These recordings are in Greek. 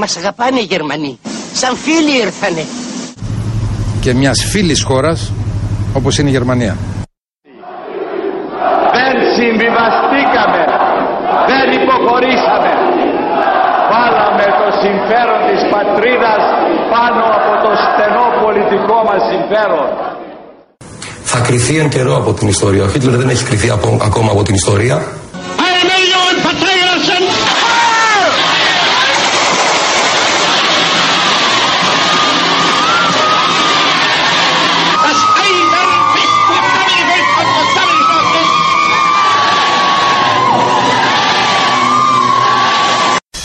Μας αγαπάνε οι Γερμανοί. Σαν φίλοι ήρθανε. Και μιας φίλης χώρας όπως είναι η Γερμανία. Δεν συμβιβαστήκαμε. Δεν υποχωρήσαμε. Βάλαμε το συμφέρον της πατρίδας πάνω από το στενό πολιτικό μας συμφέρον. Θα κρυθεί εν καιρό από την ιστορία. Ο Χίτλερ δεν έχει κρυθεί ακόμα από την ιστορία.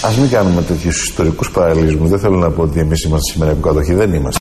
Α μην κάνουμε τέτοιους ιστορικούς παραλληλισμούς. Δεν θέλω να πω ότι εμείς είμαστε σήμερα υποκατοχή. Δεν είμαστε.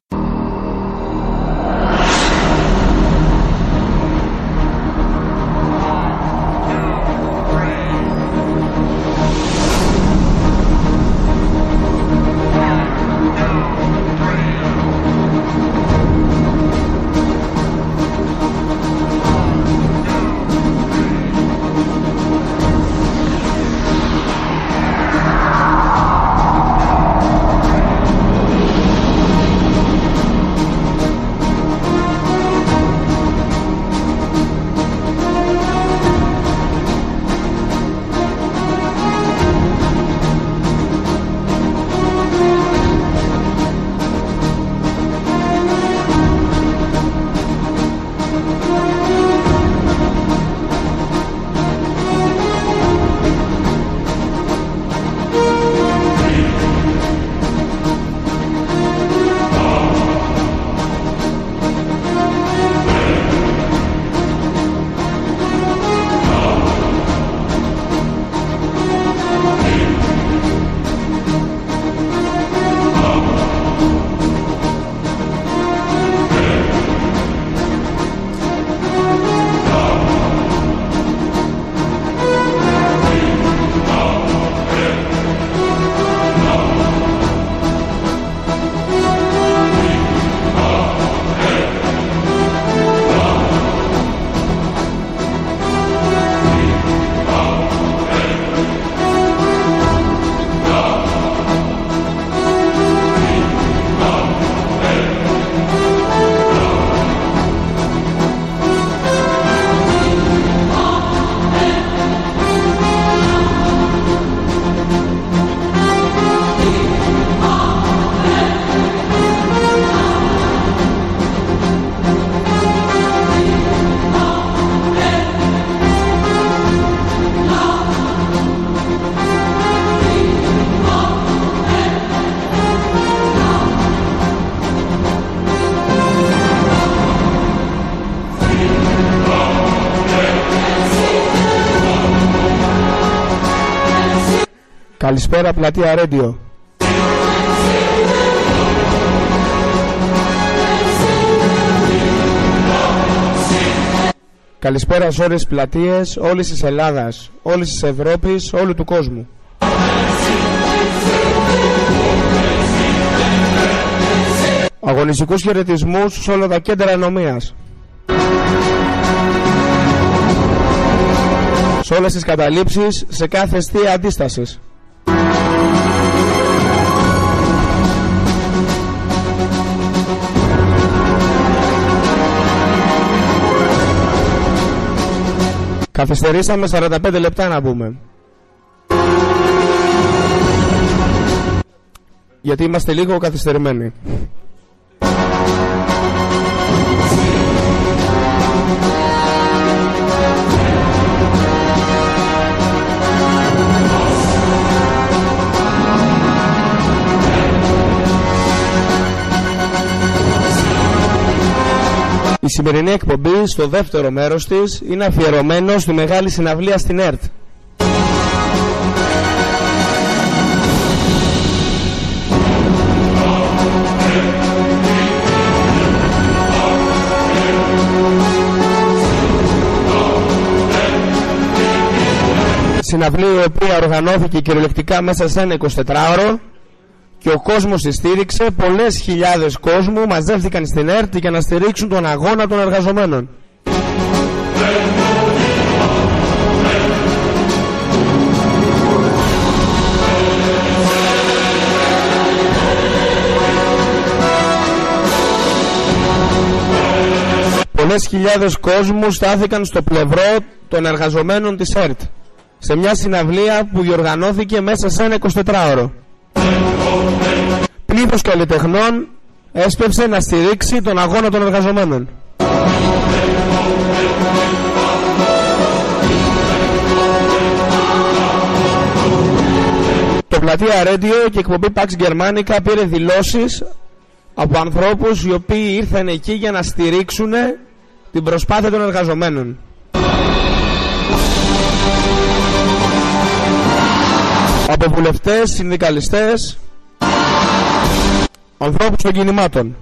Πλατεία Ρέντιο. Καλησπέρα σε όλες τις πλατείες, όλης της Ελλάδας, όλης της Ευρώπης, όλου του κόσμου. Αγωνιστικούς χαιρετισμούς σε όλα τα κέντρα ενομίας. Σε όλες τις καταλήψεις, σε κάθε αιστεία αντίστασης. Καθυστερήσαμε 45 λεπτά να πούμε. Γιατί είμαστε λίγο καθυστερημένοι. Η σημερινή εκπομπή στο δεύτερο μέρος της είναι αφιερωμένο στη μεγάλη συναυλία στην ΕΡΤ. Συναυλία η οποία οργανώθηκε κυριολεκτικά μέσα σε ένα 24ωρο και ο κόσμος τη στήριξε, πολλές χιλιάδες κόσμου μαζεύτηκαν στην ΕΡΤ για να στηρίξουν τον αγώνα των εργαζομένων. Πολλές χιλιάδες κόσμους στάθηκαν στο πλευρό των εργαζομένων της ΕΡΤ σε μια συναυλία που διοργανώθηκε μέσα σε ένα 24ωρο. Πλήθος καλλιτεχνών έσπευσε να στηρίξει τον αγώνα των εργαζομένων. Το πλατεία Radio και η εκπομπή Pax Germanica πήρε δηλώσεις από ανθρώπους οι οποίοι ήρθαν εκεί για να στηρίξουν την προσπάθεια των εργαζομένων. Από βουλευτές, συνδικαλιστές, ανθρώπους των κινημάτων.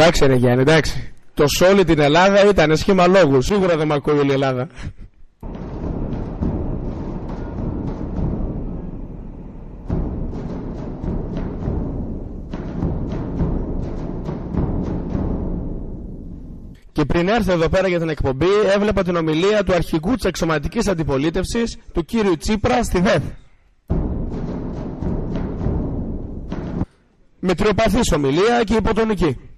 Εντάξει ρε Γιάννη, εντάξει. Το σε όλη την Ελλάδα ήταν σχήμα λόγου. Σίγουρα δεν με ακούει όλη η Ελλάδα. Και πριν έρθω εδώ πέρα για την εκπομπή, έβλεπα την ομιλία του αρχηγού της εξωματικής αντιπολίτευσης, του κύριου Τσίπρα, στη ΔΕΘ. Με τριοπαθής ομιλία και υποτονική.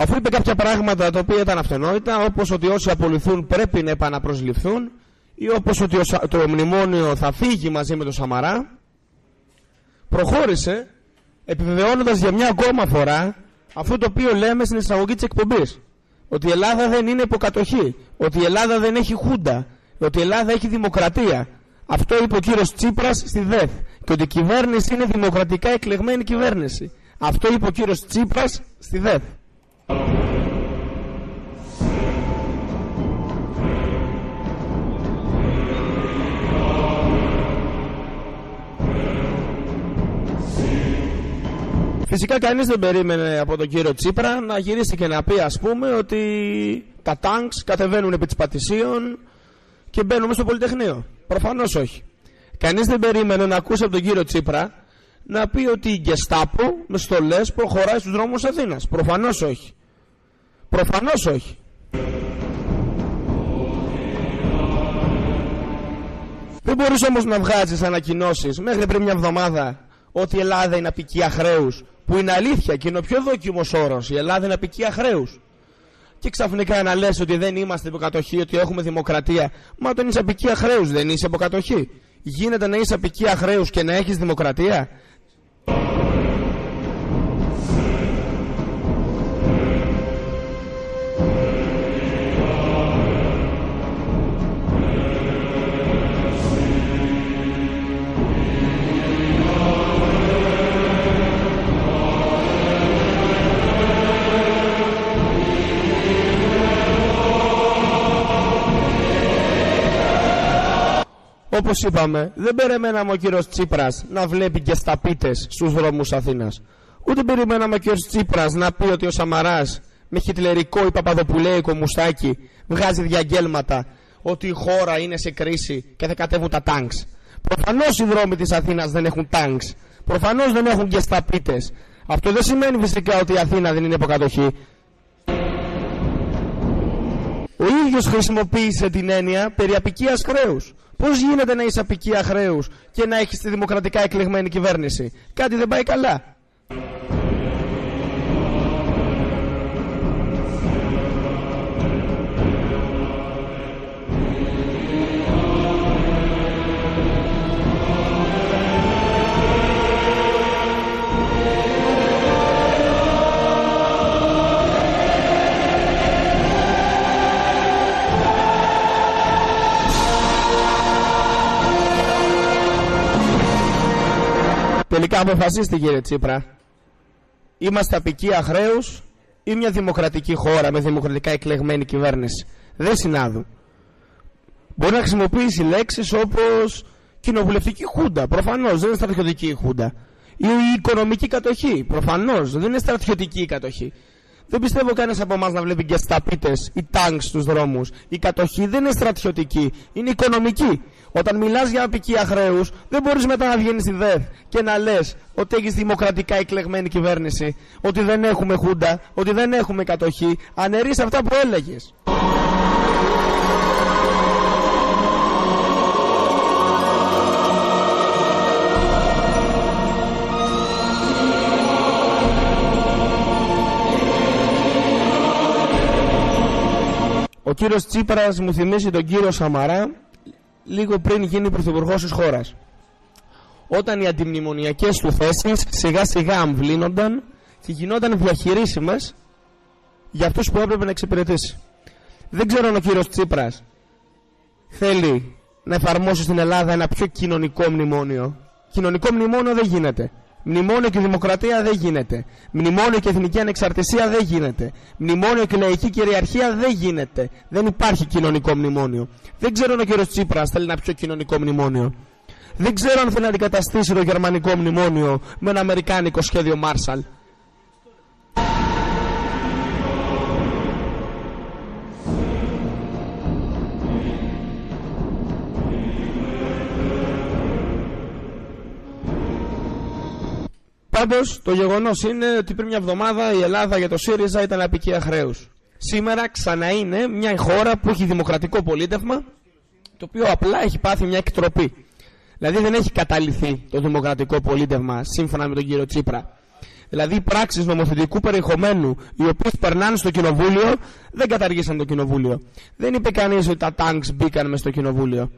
Αφού είπε κάποια πράγματα τα οποία ήταν αυτονόητα, όπως ότι όσοι απολυθούν πρέπει να επαναπροσληφθούν ή όπως ότι το μνημόνιο θα φύγει μαζί με το Σαμαρά, προχώρησε επιβεβαιώνοντας για μια ακόμα φορά αυτό το οποίο λέμε στην εισαγωγή της εκπομπής. Ότι η Ελλάδα δεν είναι υποκατοχή, ότι η Ελλάδα δεν έχει χούντα, ότι η Ελλάδα έχει δημοκρατία. Αυτό είπε ο κύριος Τσίπρας στη ΔΕΘ και ότι η κυβέρνηση είναι δημοκρατικά εκλεγμένη κυβέρνηση. Αυτό είπε ο κύριος Τσίπρας στη ΔΕΘ. Φυσικά κανείς δεν περίμενε από τον κύριο Τσίπρα να γυρίσει και να πει ας πούμε ότι τα τάγκς κατεβαίνουν επί της Πατησίων και μπαίνουμε στο Πολυτεχνείο. Προφανώς όχι. Κανείς δεν περίμενε να ακούσει από τον κύριο Τσίπρα να πει ότι η Γκεστάπο με στολές προχωράει στους δρόμους Αθήνας. Προφανώς όχι. Προφανώς όχι. Δεν μπορείς όμως να βγάζεις ανακοινώσεις μέχρι πριν μια εβδομάδα ότι η Ελλάδα είναι απικία χρέους που είναι αλήθεια και είναι ο πιο δόκιμος όρος η Ελλάδα είναι απικία χρέους και ξαφνικά να λες ότι δεν είμαστε υποκατοχή, ότι έχουμε δημοκρατία μα όταν είσαι απικία χρέους δεν είσαι υποκατοχή γίνεται να είσαι απικία χρέους και να έχεις δημοκρατία; Όπως είπαμε, δεν περιμέναμε ο κύριος Τσίπρας να βλέπει και σταπίτες στους δρόμους Αθήνας. Ούτε περιμέναμε ο κύριος Τσίπρας να πει ότι ο Σαμαράς με χιτλερικό ή παπαδοπουλέικο μουστάκι βγάζει διαγγέλματα ότι η χώρα είναι σε κρίση και θα κατέβουν τα τάγκς. Προφανώς οι δρόμοι της Αθήνας δεν έχουν τάγκς. Προφανώς δεν έχουν και σταπίτες. Αυτό δεν σημαίνει φυσικά ότι η Αθήνα δεν είναι υποκατοχή. Ο ίδιος χρησιμοποίησε την έννοια περί απικίας χρέους. Πώς γίνεται να είσαι απικία χρέους και να έχεις τη δημοκρατικά εκλεγμένη κυβέρνηση; Κάτι δεν πάει καλά. Τελικά αποφασίστε κύριε Τσίπρα. Είμαστε απικία χρέους ή μια δημοκρατική χώρα με δημοκρατικά εκλεγμένη κυβέρνηση. Δεν συνάδουν. Μπορεί να χρησιμοποιήσει λέξεις όπως κοινοβουλευτική χούντα. Προφανώς δεν είναι στρατιωτική η χούντα. Ή η οικονομική κατοχή. Προφανώς δεν είναι στρατιωτική η κατοχή. Δεν πιστεύω κανένας από εμάς να βλέπει και σταπίτε ή τάγκ στους δρόμους. Η κατοχή δεν είναι στρατιωτική, είναι οικονομική. Όταν μιλάς για απικία χρέους, δεν μπορείς μετά να βγαίνεις στη ΔΕΘ και να λες ότι έχεις δημοκρατικά εκλεγμένη κυβέρνηση, ότι δεν έχουμε χούντα, ότι δεν έχουμε κατοχή. Αναιρείς αυτά που έλεγες. Ο κύριος Τσίπρας μου θυμίζει τον κύριο Σαμαρά λίγο πριν γίνει πρωθυπουργός της χώρας. Όταν οι αντιμνημονιακές του θέσεις σιγά σιγά αμβλύνονταν και γινόταν διαχειρίσιμες για αυτούς που έπρεπε να εξυπηρετήσει. Δεν ξέρω αν ο κύριος Τσίπρας θέλει να εφαρμόσει στην Ελλάδα ένα πιο κοινωνικό μνημόνιο. Κοινωνικό μνημόνιο δεν γίνεται. Μνημόνιο και δημοκρατία δεν γίνεται. Μνημόνιο και εθνική ανεξαρτησία δεν γίνεται. Μνημόνιο και λαϊκή κυριαρχία δεν γίνεται. Δεν υπάρχει κοινωνικό μνημόνιο. Δεν ξέρω αν ο κύριος Τσίπρας θέλει ένα πιο κοινωνικό μνημόνιο. Δεν ξέρω αν θέλει να αντικαταστήσει το γερμανικό μνημόνιο με ένα αμερικάνικο σχέδιο Μάρσαλ. Πάντως, το γεγονός είναι ότι πριν μια εβδομάδα η Ελλάδα για το ΣΥΡΙΖΑ ήταν απικία χρέους. Σήμερα ξανά είναι μια χώρα που έχει δημοκρατικό πολίτευμα, το οποίο απλά έχει πάθει μια εκτροπή. Δηλαδή δεν έχει καταληθεί το δημοκρατικό πολίτευμα σύμφωνα με τον κύριο Τσίπρα. Δηλαδή οι πράξεις νομοθετικού περιεχομένου οι οποίες περνάνε στο κοινοβούλιο δεν καταργήσαν το κοινοβούλιο. Δεν είπε κανείς ότι τα τάγκς μπήκαν μες στο κοινοβούλιο.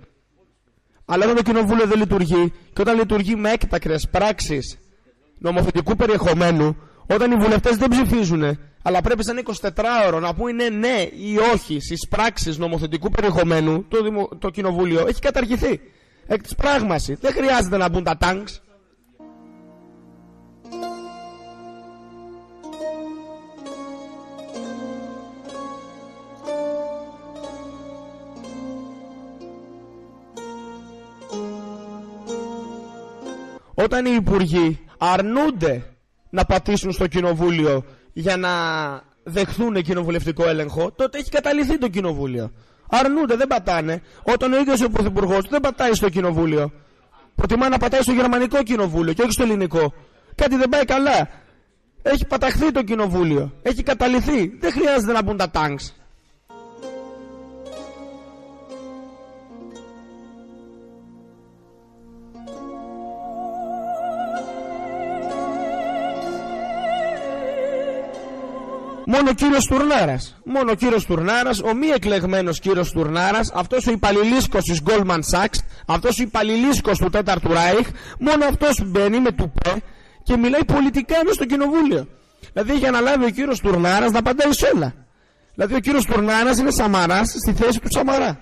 Αλλά όταν το κοινοβούλιο δεν λειτουργεί και όταν λειτουργεί με έκτακρε πράξεις νομοθετικού περιεχομένου, όταν οι βουλευτές δεν ψηφίζουν, αλλά πρέπει σαν 24 ώρο να πούνε ναι ή όχι στις πράξεις νομοθετικού περιεχομένου, το, δημο... το κοινοβούλιο έχει καταργηθεί. Εκ της πράγμασης. Δεν χρειάζεται να μπουν τα τάγκ. Όταν οι υπουργοί αρνούνται να πατήσουν στο κοινοβούλιο για να δεχθούν κοινοβουλευτικό έλεγχο, τότε έχει καταληθεί το κοινοβούλιο. Αρνούνται, δεν πατάνε. Όταν ο ίδιος ο πρωθυπουργός δεν πατάει στο κοινοβούλιο. Προτιμά να πατάει στο γερμανικό κοινοβούλιο και όχι στο ελληνικό. Κάτι δεν πάει καλά. Έχει παταχθεί το κοινοβούλιο. Έχει καταληθεί. Δεν χρειάζεται να μπουν τα τάγκ. Μόνο ο κύριος Τουρνάρας. Μόνο ο κύριος Τουρνάρας, ο μη εκλεγμένος κύριος Τουρνάρας, αυτός ο υπαλληλίσκος της Goldman Sachs, αυτός ο υπαλληλίσκος του Τέταρτου Ράιχ, μόνο αυτός μπαίνει με τουπέ και μιλάει πολιτικά μέσα στο κοινοβούλιο. Δηλαδή έχει αναλάβει ο κύριος Τουρνάρας να απαντάει σε όλα. Δηλαδή ο κύριος Τουρνάρας είναι Σαμαράς στη θέση του Σαμαρά.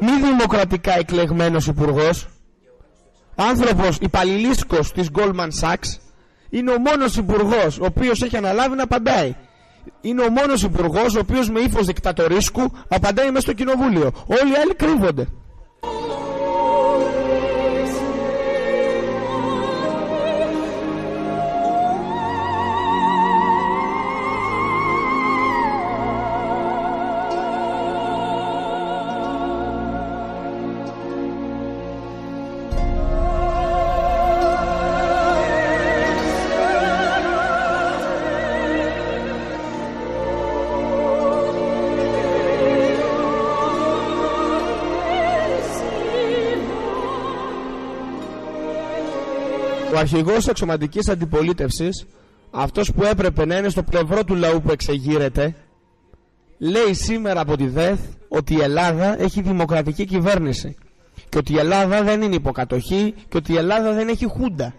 Μη δημοκρατικά εκλεγμένος υπουργός, άνθρωπος υπαλληλίσκος της Goldman Sachs, είναι ο μόνος υπουργός ο οποίος έχει αναλάβει να απαντάει. Είναι ο μόνος υπουργός ο οποίος με ύφος δικτατορίσκου απαντάει μέσα στο κοινοβούλιο. Όλοι οι άλλοι κρύβονται. Ο αρχηγός εξωματικής αντιπολίτευσης, αυτός που έπρεπε να είναι στο πλευρό του λαού που εξεγείρεται, λέει σήμερα από τη ΔΕΘ ότι η Ελλάδα έχει δημοκρατική κυβέρνηση και ότι η Ελλάδα δεν είναι υποκατοχή και ότι η Ελλάδα δεν έχει χούντα.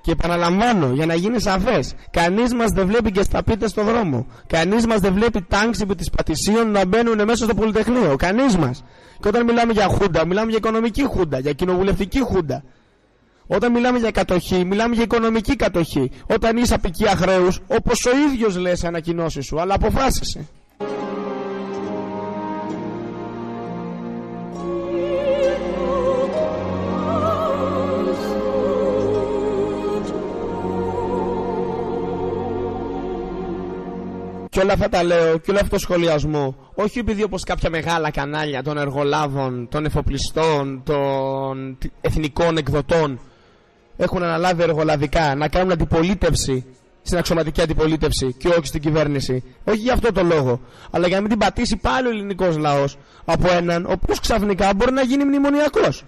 Και επαναλαμβάνω, για να γίνει σαφές, κανείς μας δεν βλέπει και στα πίτε στο δρόμο. Κανείς μας δεν βλέπει τάγκς επί της Πατησίων να μπαίνουν μέσα στο Πολυτεχνείο. Κανείς μας. Και όταν μιλάμε για χούντα, μιλάμε για οικονομική χούντα, για κοινοβουλευτική χούντα. Όταν μιλάμε για κατοχή, μιλάμε για οικονομική κατοχή. Όταν είσαι απικία χρέου, όπως ο ίδιος λες ανακοινώσεις σου, αλλά αποφάσισε. Και όλα αυτά τα λέω και όλο αυτό το σχολιασμό όχι επειδή όπως κάποια μεγάλα κανάλια των εργολάβων, των εφοπλιστών, των εθνικών εκδοτών έχουν αναλάβει εργολαβικά να κάνουν αντιπολίτευση στην αξιωματική αντιπολίτευση και όχι στην κυβέρνηση. Όχι για αυτό το λόγο. Αλλά για να μην την πατήσει πάλι ο ελληνικός λαός από έναν ο οποίος ξαφνικά μπορεί να γίνει μνημονιακός.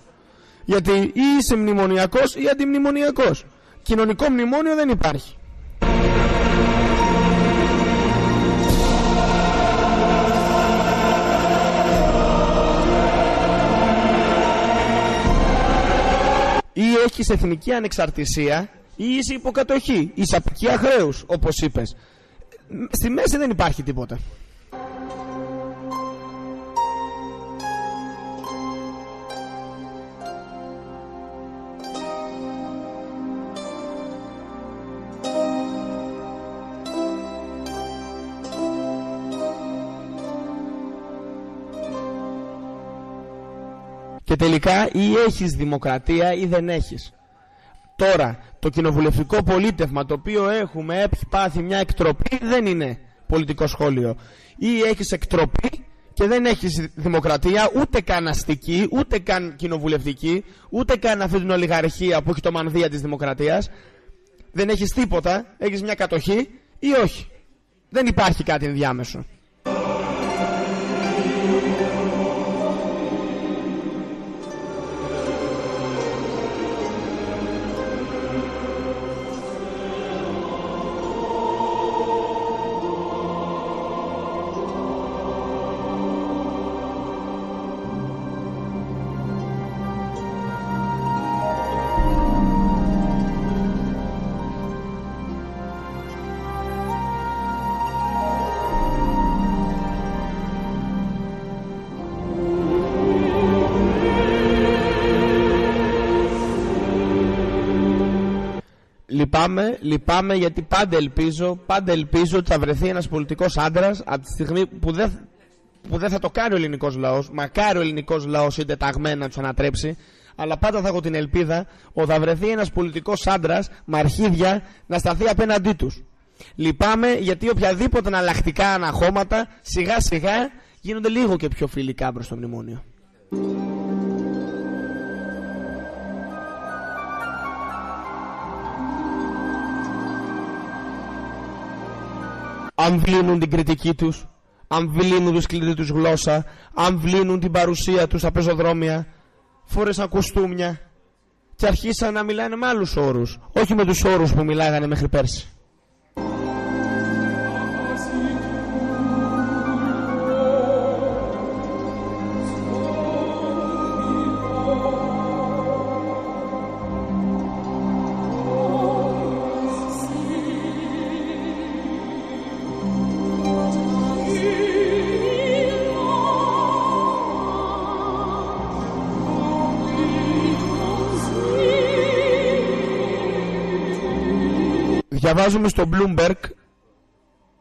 Γιατί ή είσαι μνημονιακός ή αντιμνημονιακός. Κοινωνικό μνημόνιο δεν υπάρχει. Ή έχεις εθνική ανεξαρτησία ή είσαι υποκατοχή, είσαι απικία χρέους, όπως είπες. Στη μέση δεν υπάρχει τίποτα. Και τελικά ή έχεις δημοκρατία ή δεν έχεις. Τώρα, το κοινοβουλευτικό πολίτευμα το οποίο έχουμε έχει πάθει μια εκτροπή δεν είναι πολιτικό σχόλιο. Ή έχεις εκτροπή και δεν έχεις δημοκρατία ούτε καν αστική, ούτε καν κοινοβουλευτική, ούτε καν αυτή την ολιγαρχία που έχει το μανδύα της δημοκρατίας. Δεν έχεις τίποτα, έχεις μια κατοχή ή όχι. Δεν υπάρχει κάτι ενδιάμεσο. Λυπάμαι, λυπάμαι γιατί πάντα ελπίζω, πάντα ελπίζω ότι θα βρεθεί ένας πολιτικός άντρας από τη στιγμή που δεν, που δεν θα το κάνει ο ελληνικός λαός, μακάρι ο ελληνικός λαός συντεταγμένα να τους ανατρέψει, αλλά πάντα θα έχω την ελπίδα ότι θα βρεθεί ένας πολιτικός άντρας με αρχίδια να σταθεί απέναντί τους. Λυπάμαι γιατί οποιαδήποτε αναλλακτικά αναχώματα σιγά σιγά γίνονται λίγο και πιο φιλικά προς το μνημόνιο. Αν βλύνουν την κριτική τους, αν βλύνουν τη σκληρή τους γλώσσα, αν βλύνουν την παρουσία τους στα πεζοδρόμια, φόρεσαν κουστούμια και αρχίσαν να μιλάνε με άλλους όρους, όχι με τους όρους που μιλάγανε μέχρι πέρσι. Διαβάζουμε στο Bloomberg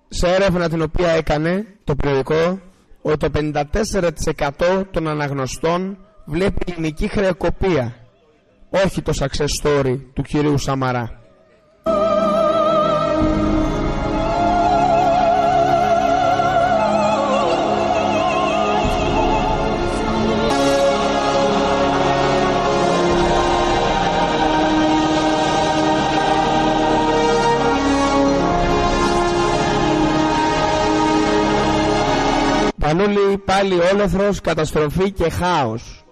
σε έρευνα την οποία έκανε το περιοδικό ότι το 54% των αναγνωστών βλέπει ελληνική χρεοκοπία όχι το success story του κυρίου Σαμαρά. Πανούλη πάλι όλεθρος, καταστροφή και χάος.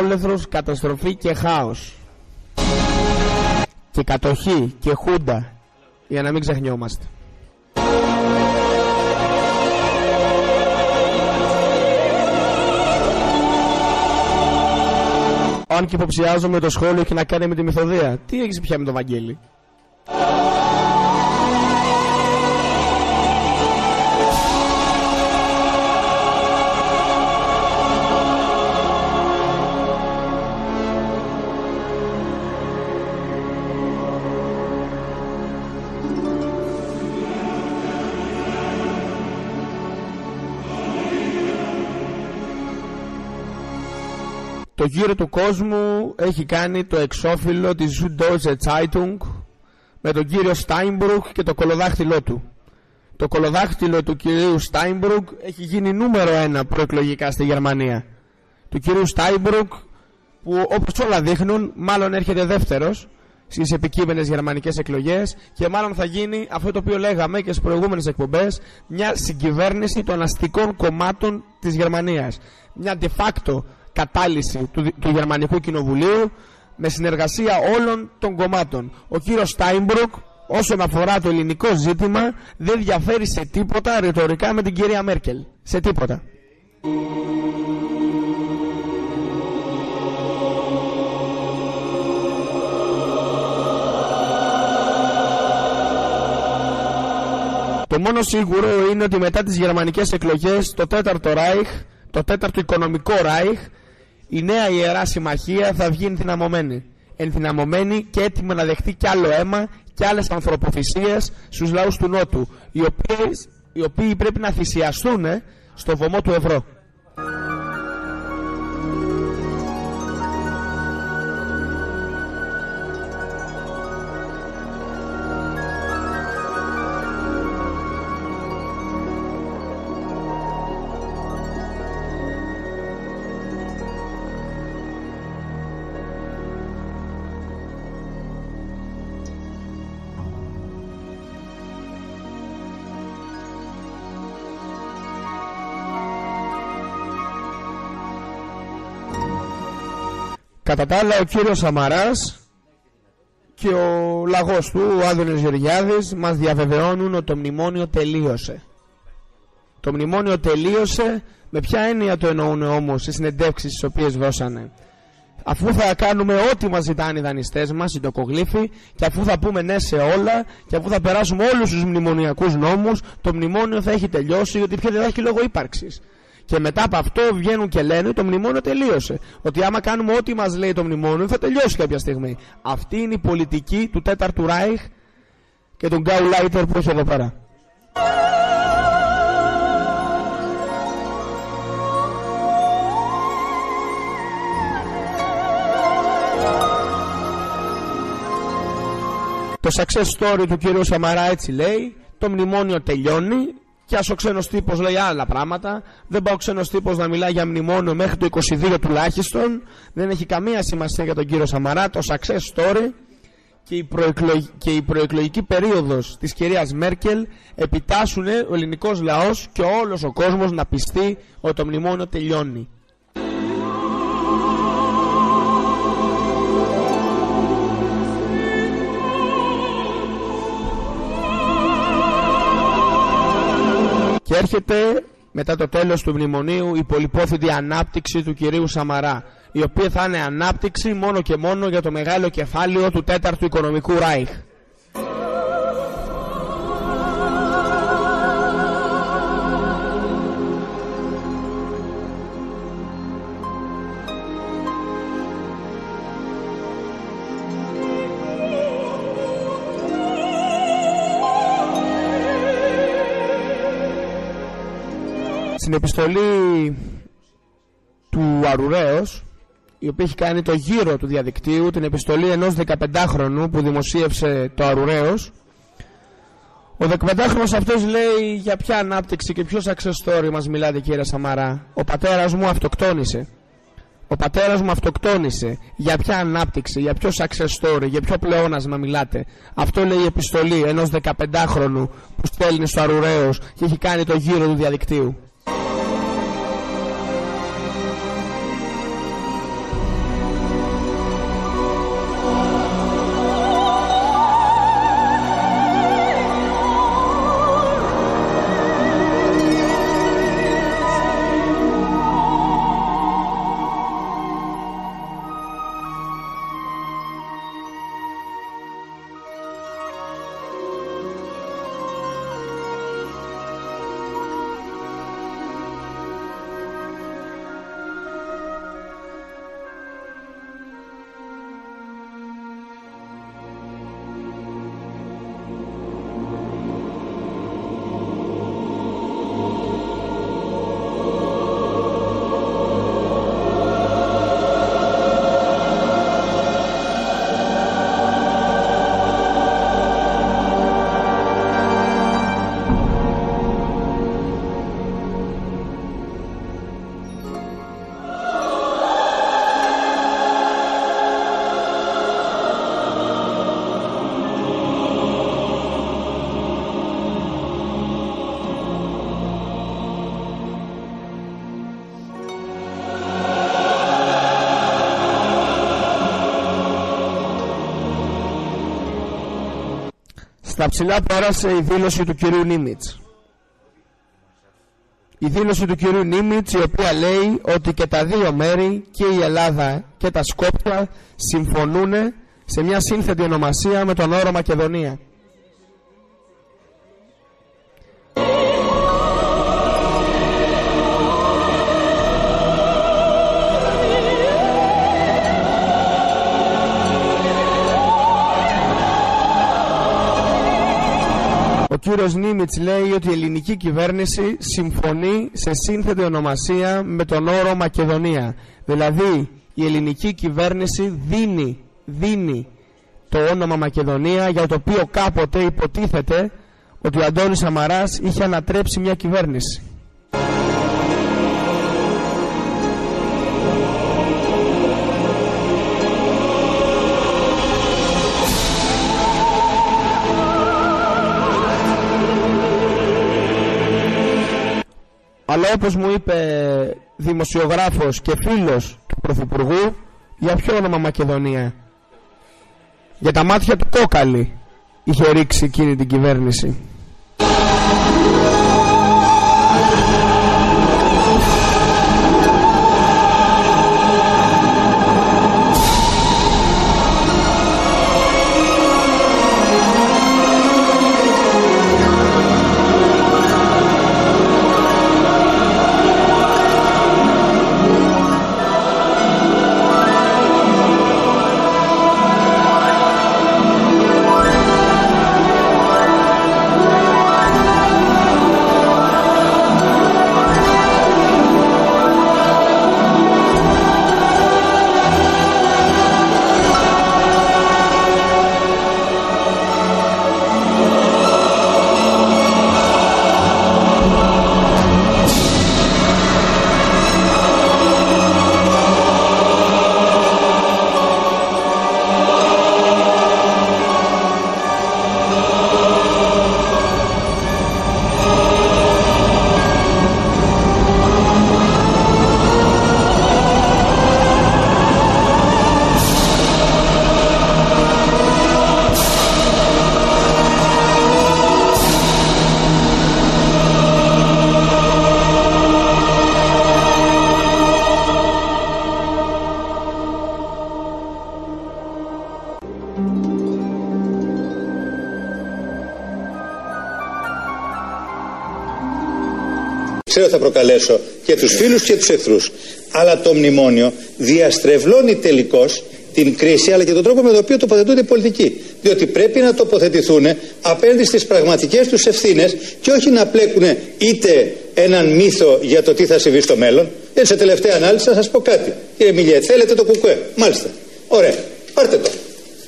Όλεθρος, καταστροφή και χάος. Και κατοχή και χούντα. Για να μην ξεχνιόμαστε. Αν και υποψιάζομαι το σχόλιο έχει να κάνει με τη μυθοδία. Τι έχεις πια με το Βαγγέλη; Το γύρο του κόσμου έχει κάνει το εξώφυλλο της Süddeutsche Zeitung με τον κύριο Steinbrück και το κολοδάχτυλό του. Το κολοδάχτυλο του κυρίου Steinbrück έχει γίνει νούμερο ένα προεκλογικά στη Γερμανία. Του κυρίου Steinbrück που όπως όλα δείχνουν μάλλον έρχεται δεύτερος στις επικείμενες γερμανικές εκλογές και μάλλον θα γίνει αυτό το οποίο λέγαμε και στις προηγούμενες εκπομπές μια συγκυβέρνηση των αστικών κομμάτων της Γερμανίας. Μια de facto κατάλυση του, του Γερμανικού Κοινοβουλίου με συνεργασία όλων των κομμάτων. Ο κύριος Στάιμπρουκ όσον αφορά το ελληνικό ζήτημα δεν διαφέρει σε τίποτα ρητορικά με την κυρία Μέρκελ. Σε τίποτα. Το μόνο σίγουρο είναι ότι μετά τις γερμανικές εκλογές το τέταρτο Ράιχ, το τέταρτο οικονομικό Ράιχ, η νέα Ιερά Συμμαχία θα βγει ενθυναμωμένη. Ενθυναμωμένη και έτοιμη να δεχτεί κι άλλο αίμα και άλλες ανθρωποφυσίες στους λαούς του Νότου, οι οποίοι, οι οποίοι πρέπει να θυσιαστούν στο βωμό του ευρώ. Κατά τα άλλα ο κύριος Σαμαράς και ο λαγός του, ο Άδωνης Γεωργιάδης, μας διαβεβαιώνουν ότι το μνημόνιο τελείωσε. Το μνημόνιο τελείωσε, με ποια έννοια το εννοούν όμως οι συνεντεύξεις τις οποίες δώσανε. Αφού θα κάνουμε ό,τι μας ζητάνε οι δανειστές μας, οι τοκογλήφοι, και αφού θα πούμε ναι σε όλα, και αφού θα περάσουμε όλους τους μνημονιακούς νόμους, το μνημόνιο θα έχει τελειώσει, γιατί πια δεν θα έχει λόγο ύπαρξης. Και μετά από αυτό βγαίνουν και λένε το μνημόνιο τελείωσε. Ότι άμα κάνουμε ό,τι μας λέει το μνημόνιο θα τελειώσει κάποια στιγμή. Αυτή είναι η πολιτική του τέταρτου Ράιχ και τον Γκάου Λάιτερ που έχει εδώ πέρα. Το success story του κύριου Σαμαρά έτσι λέει, το μνημόνιο τελειώνει, και ας ο ξένος τύπος λέει άλλα πράγματα. Δεν πάει ο ξένος τύπος να μιλάει για μνημόνιο μέχρι το 22 τουλάχιστον. Δεν έχει καμία σημασία για τον κύριο Σαμαρά το success story. Και η, και η προεκλογική περίοδος της κυρίας Μέρκελ επιτάσσουν ο ελληνικός λαός και όλος ο κόσμος να πιστεί ότι το μνημόνιο τελειώνει Και έρχεται μετά το τέλος του μνημονίου η πολυπόθητη ανάπτυξη του κυρίου Σαμαρά η οποία θα είναι ανάπτυξη μόνο και μόνο για το μεγάλο κεφάλαιο του τέταρτου οικονομικού Ράιχ. Στην επιστολή του Αρουραίος η οποία έχει κάνει το γύρο του διαδικτύου την επιστολή ενός 15χρονου που δημοσίευσε το Αρουραίος ο 15χρονος αυτός λέει για ποια ανάπτυξη και ποιο success μας μιλάτε κύριε Σαμαρά; Ο πατέρας μου αυτοκτόνησε ο πατέρας μου αυτοκτόνησε. Για ποια ανάπτυξη, για ποιο success story, για ποιο πλεόνασμα μιλάτε; Αυτό λέει η επιστολή ενός 15χρονου που στέλνει στο Αρουραίος και έχει κάνει το γύρο του διαδικτύου. Στα ψηλά πέρασε η δήλωση του κυρίου Νίμιτς. Η δήλωση του κυρίου Νίμιτς η οποία λέει ότι και τα δύο μέρη και η Ελλάδα και τα Σκόπια συμφωνούν σε μια σύνθετη ονομασία με τον όρο Μακεδονία. Κύριος Νίμιτς λέει ότι η ελληνική κυβέρνηση συμφωνεί σε σύνθετη ονομασία με τον όρο Μακεδονία. Δηλαδή η ελληνική κυβέρνηση δίνει, δίνει το όνομα Μακεδονία για το οποίο κάποτε υποτίθεται ότι ο Αντώνης Σαμαράς είχε ανατρέψει μια κυβέρνηση. Αλλά όπως μου είπε δημοσιογράφος και φίλος του Πρωθυπουργού, για ποιο όνομα Μακεδονία; Για τα μάτια του κόκαλη είχε ρίξει εκείνη την κυβέρνηση. Θα προκαλέσω και τους φίλους και τους εχθρούς. Αλλά το μνημόνιο διαστρεβλώνει τελικώς την κρίση αλλά και τον τρόπο με τον οποίο τοποθετούνται οι πολιτικοί. Διότι πρέπει να τοποθετηθούν απέναντι στις πραγματικές τους ευθύνες και όχι να πλέκουν είτε έναν μύθο για το τι θα συμβεί στο μέλλον. Έτσι σε τελευταία ανάλυση θα σας πω κάτι. Κύριε Μιλιέ, θέλετε το κουκουέ. Μάλιστα. Ωραία. Πάρτε το.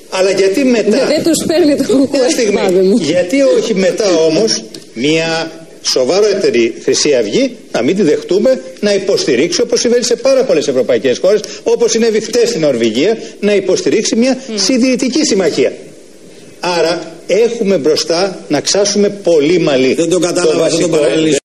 Αλλά γιατί μετά... Ναι, δεν τους παίρνει το κουκουέ. Στιγμή. Γιατί όχι μετά όμως μια σοβαρότερη Χρυσή Αυγή να μην τη δεχτούμε να υποστηρίξει όπως συμβαίνει σε πάρα πολλές ευρωπαϊκές χώρες όπως συνέβη χτες στην Νορβηγία να υποστηρίξει μια mm. συντηρητική συμμαχία. Άρα έχουμε μπροστά να ξάσουμε πολύ μαλλί. Δεν το κατάλαβα αυτό το παραλύσιο.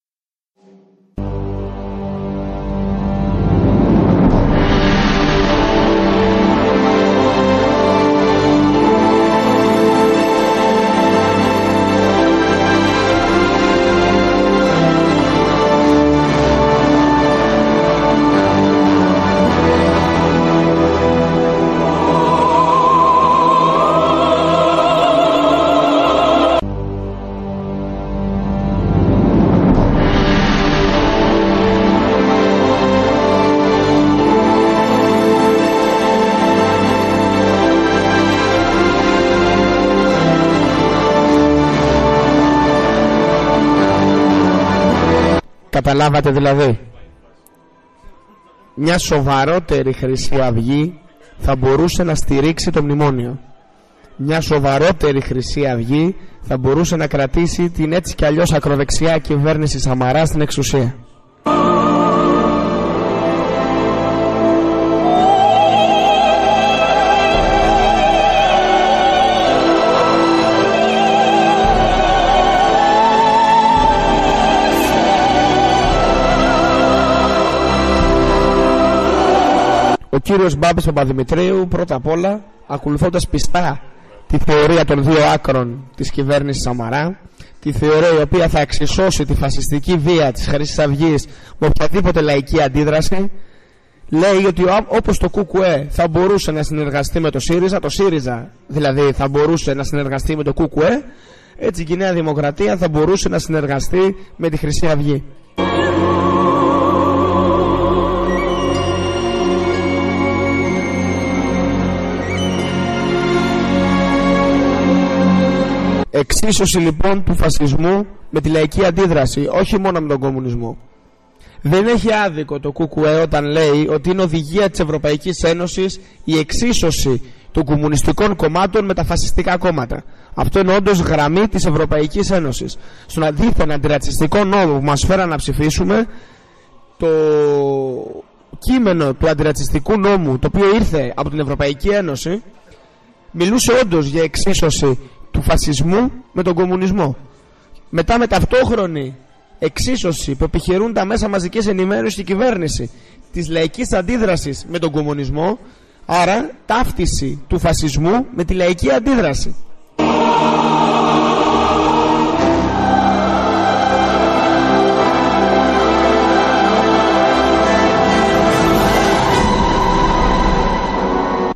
Καταλάβατε δηλαδή. Μια σοβαρότερη Χρυσή Αυγή θα μπορούσε να στηρίξει το μνημόνιο. Μια σοβαρότερη Χρυσή Αυγή θα μπορούσε να κρατήσει την έτσι κι αλλιώς ακροδεξιά κυβέρνηση Σαμαρά στην εξουσία. Κύριος Μπάμπης Παπαδημητρίου πρώτα απ' όλα ακολουθώντας πιστά τη θεωρία των δύο άκρων της κυβέρνησης Σαμαρά, τη θεωρία η οποία θα εξισώσει τη φασιστική βία της Χρυσής Αυγής με οποιαδήποτε λαϊκή αντίδραση, λέει ότι όπως το ΚΚΕ θα μπορούσε να συνεργαστεί με το ΣΥΡΙΖΑ, το ΣΥΡΙΖΑ δηλαδή θα μπορούσε να συνεργαστεί με το ΚΚΕ, έτσι και η Νέα Δημοκρατία θα μπορούσε να συνεργαστεί με τη Χρυσή Αυγή. Εξίσωση λοιπόν του φασισμού με τη λαϊκή αντίδραση, όχι μόνο με τον κομμουνισμό. Δεν έχει άδικο το ΚΚΕ όταν λέει ότι είναι οδηγία της Ευρωπαϊκής Ένωσης η εξίσωση των κομμουνιστικών κομμάτων με τα φασιστικά κόμματα. Αυτό είναι όντως γραμμή της Ευρωπαϊκής Ένωσης. Στον αντίθετο αντιρατσιστικό νόμο που μας φέραν να ψηφίσουμε, το κείμενο του αντιρατσιστικού νόμου, το οποίο ήρθε από την Ευρωπαϊκή Ένωση, μιλούσε όντως για εξίσωση του φασισμού με τον κομμουνισμό. Μετά με ταυτόχρονη εξίσωση που επιχειρούν τα μέσα μαζικής ενημέρωσης και κυβέρνηση της λαϊκής αντίδρασης με τον κομμουνισμό, άρα ταύτιση του φασισμού με τη λαϊκή αντίδραση.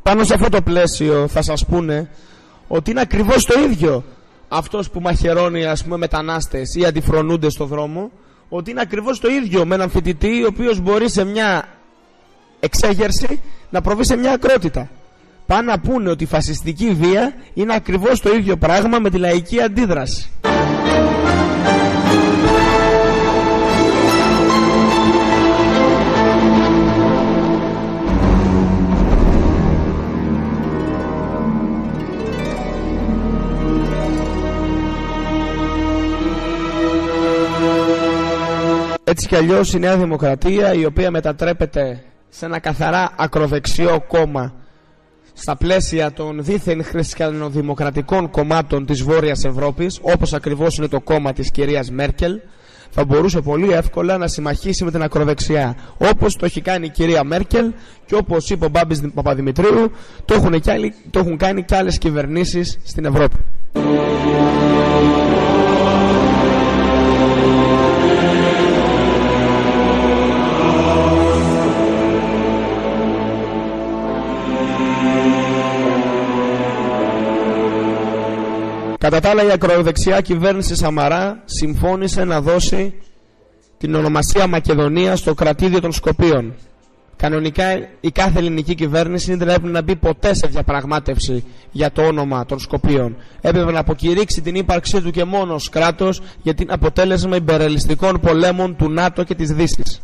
Πάνω σε αυτό το πλαίσιο θα σας πούνε ότι είναι ακριβώς το ίδιο αυτός που μαχαιρώνει ας πούμε μετανάστες ή αντιφρονούνται στο δρόμο ότι είναι ακριβώς το ίδιο με έναν φοιτητή ο οποίος μπορεί σε μια εξέγερση να προβεί σε μια ακρότητα. Πάνε να πούνε ότι η φασιστική βία είναι ακριβώς το ίδιο πράγμα με τη λαϊκή αντίδραση. Έτσι κι αλλιώς η Νέα Δημοκρατία η οποία μετατρέπεται σε ένα καθαρά ακροδεξιό κόμμα στα πλαίσια των δίθεν χριστιανοδημοκρατικών κομμάτων της Βόρειας Ευρώπης όπως ακριβώς είναι το κόμμα της κυρίας Μέρκελ θα μπορούσε πολύ εύκολα να συμμαχίσει με την ακροδεξιά όπως το έχει κάνει η κυρία Μέρκελ και όπως είπε ο Μπάμπης Παπαδημητρίου το έχουν, το έχουν κάνει και άλλες κυβερνήσεις στην Ευρώπη. Κατά τα άλλα η ακροδεξιά κυβέρνηση Σαμαρά συμφώνησε να δώσει την ονομασία Μακεδονία στο κρατήδιο των Σκοπίων. Κανονικά η κάθε ελληνική κυβέρνηση δεν έπρεπε να μπει ποτέ σε διαπραγμάτευση για το όνομα των Σκοπίων. Έπρεπε να αποκηρύξει την ύπαρξή του και μόνος ως κράτος για την αποτέλεσμα υπερελιστικών πολέμων του ΝΑΤΟ και της Δύσης.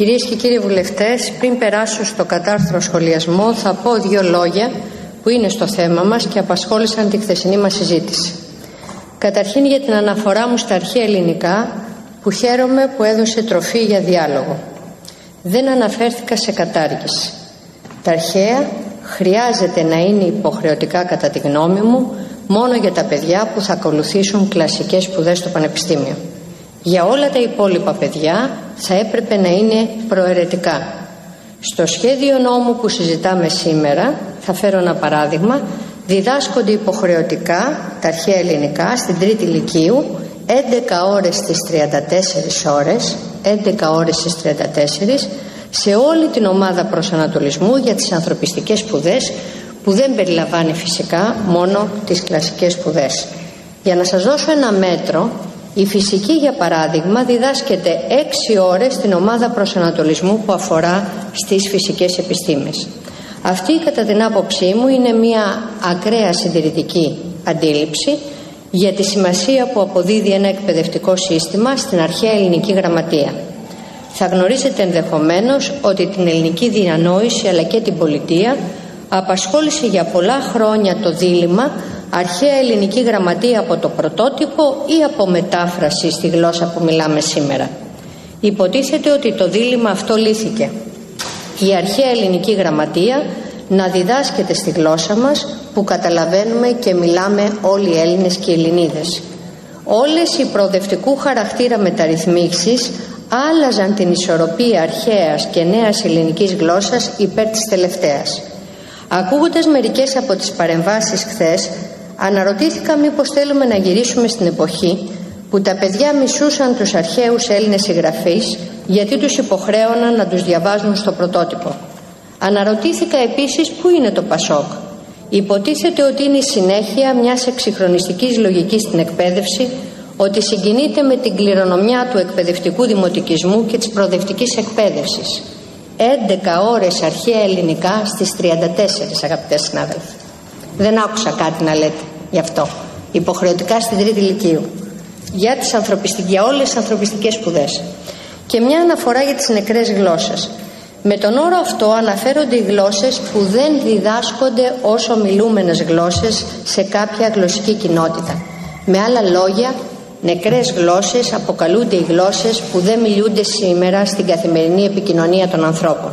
Κυρίες και κύριοι βουλευτές, πριν περάσω στο κατάρθρο σχολιασμό θα πω δύο λόγια που είναι στο θέμα μας και απασχόλησαν τη χθεσινή μας συζήτηση. Καταρχήν για την αναφορά μου στα αρχαία ελληνικά που χαίρομαι που έδωσε τροφή για διάλογο. Δεν αναφέρθηκα σε κατάργηση. Τα αρχαία χρειάζεται να είναι υποχρεωτικά κατά τη γνώμη μου μόνο για τα παιδιά που θα ακολουθήσουν κλασικές σπουδές στο Πανεπιστήμιο. Για όλα τα υπόλοιπα παιδιά θα έπρεπε να είναι προαιρετικά. Στο σχέδιο νόμου που συζητάμε σήμερα, θα φέρω ένα παράδειγμα, διδάσκονται υποχρεωτικά τα αρχαία ελληνικά στην τρίτη ηλικίου 11 ώρες στις 34 ώρες, 11 ώρες στις 34 σε όλη την ομάδα προσανατολισμού για τις ανθρωπιστικές σπουδές που δεν περιλαμβάνει φυσικά μόνο τις κλασικές σπουδές. Για να σας δώσω ένα μέτρο Η φυσική, για παράδειγμα, διδάσκεται 6 ώρες στην ομάδα προσανατολισμού που αφορά στις φυσικές επιστήμες. Αυτή, κατά την άποψή μου, είναι μια ακραία συντηρητική αντίληψη για τη σημασία που αποδίδει ένα εκπαιδευτικό σύστημα στην αρχαία ελληνική γραμματεία. Θα γνωρίζετε ενδεχομένως ότι την ελληνική διανόηση αλλά και την πολιτεία απασχόλησε για πολλά χρόνια το δίλημα αρχαία ελληνική γραμματεία από το πρωτότυπο ή από μετάφραση στη γλώσσα που μιλάμε σήμερα. Υποτίθεται ότι το δίλημα αυτό λύθηκε. Η αρχαία ελληνική γραμματεία να διδάσκεται στη γλώσσα μας που καταλαβαίνουμε και μιλάμε όλοι οι Έλληνες και οι Ελληνίδες. Όλες οι προοδευτικού χαρακτήρα μεταρρυθμίσεις άλλαζαν την ισορροπία αρχαίας και νέας ελληνικής γλώσσας υπέρ της τελευταίας. Ακούγοντας μερικές από τις παρεμβάσεις χθες, αναρωτήθηκα μήπως θέλουμε να γυρίσουμε στην εποχή που τα παιδιά μισούσαν τους αρχαίους Έλληνες συγγραφείς γιατί τους υποχρέωναν να τους διαβάζουν στο πρωτότυπο. Αναρωτήθηκα επίσης πού είναι το Πασόκ. Υποτίθεται ότι είναι η συνέχεια μιας εξυγχρονιστικής λογικής στην εκπαίδευση ότι συγκινείται με την κληρονομιά του εκπαιδευτικού δημοτικισμού και της προοδευτικής εκπαίδευσης. 11 ώρες αρχαία ελληνικά στις 34 αγαπητές συνάδελφοι. Δεν άκουσα κάτι να λέτε γι' αυτό. Υποχρεωτικά στην τρίτη ηλικίου. Για, τις ανθρωπιστικές, για όλες τις ανθρωπιστικές σπουδές. Και μια αναφορά για τις νεκρές γλώσσες. Με τον όρο αυτό αναφέρονται οι γλώσσες που δεν διδάσκονται όσο μιλούμενες γλώσσες σε κάποια γλωσσική κοινότητα. Με άλλα λόγια, νεκρές γλώσσες αποκαλούνται οι γλώσσες που δεν μιλούνται σήμερα στην καθημερινή επικοινωνία των ανθρώπων.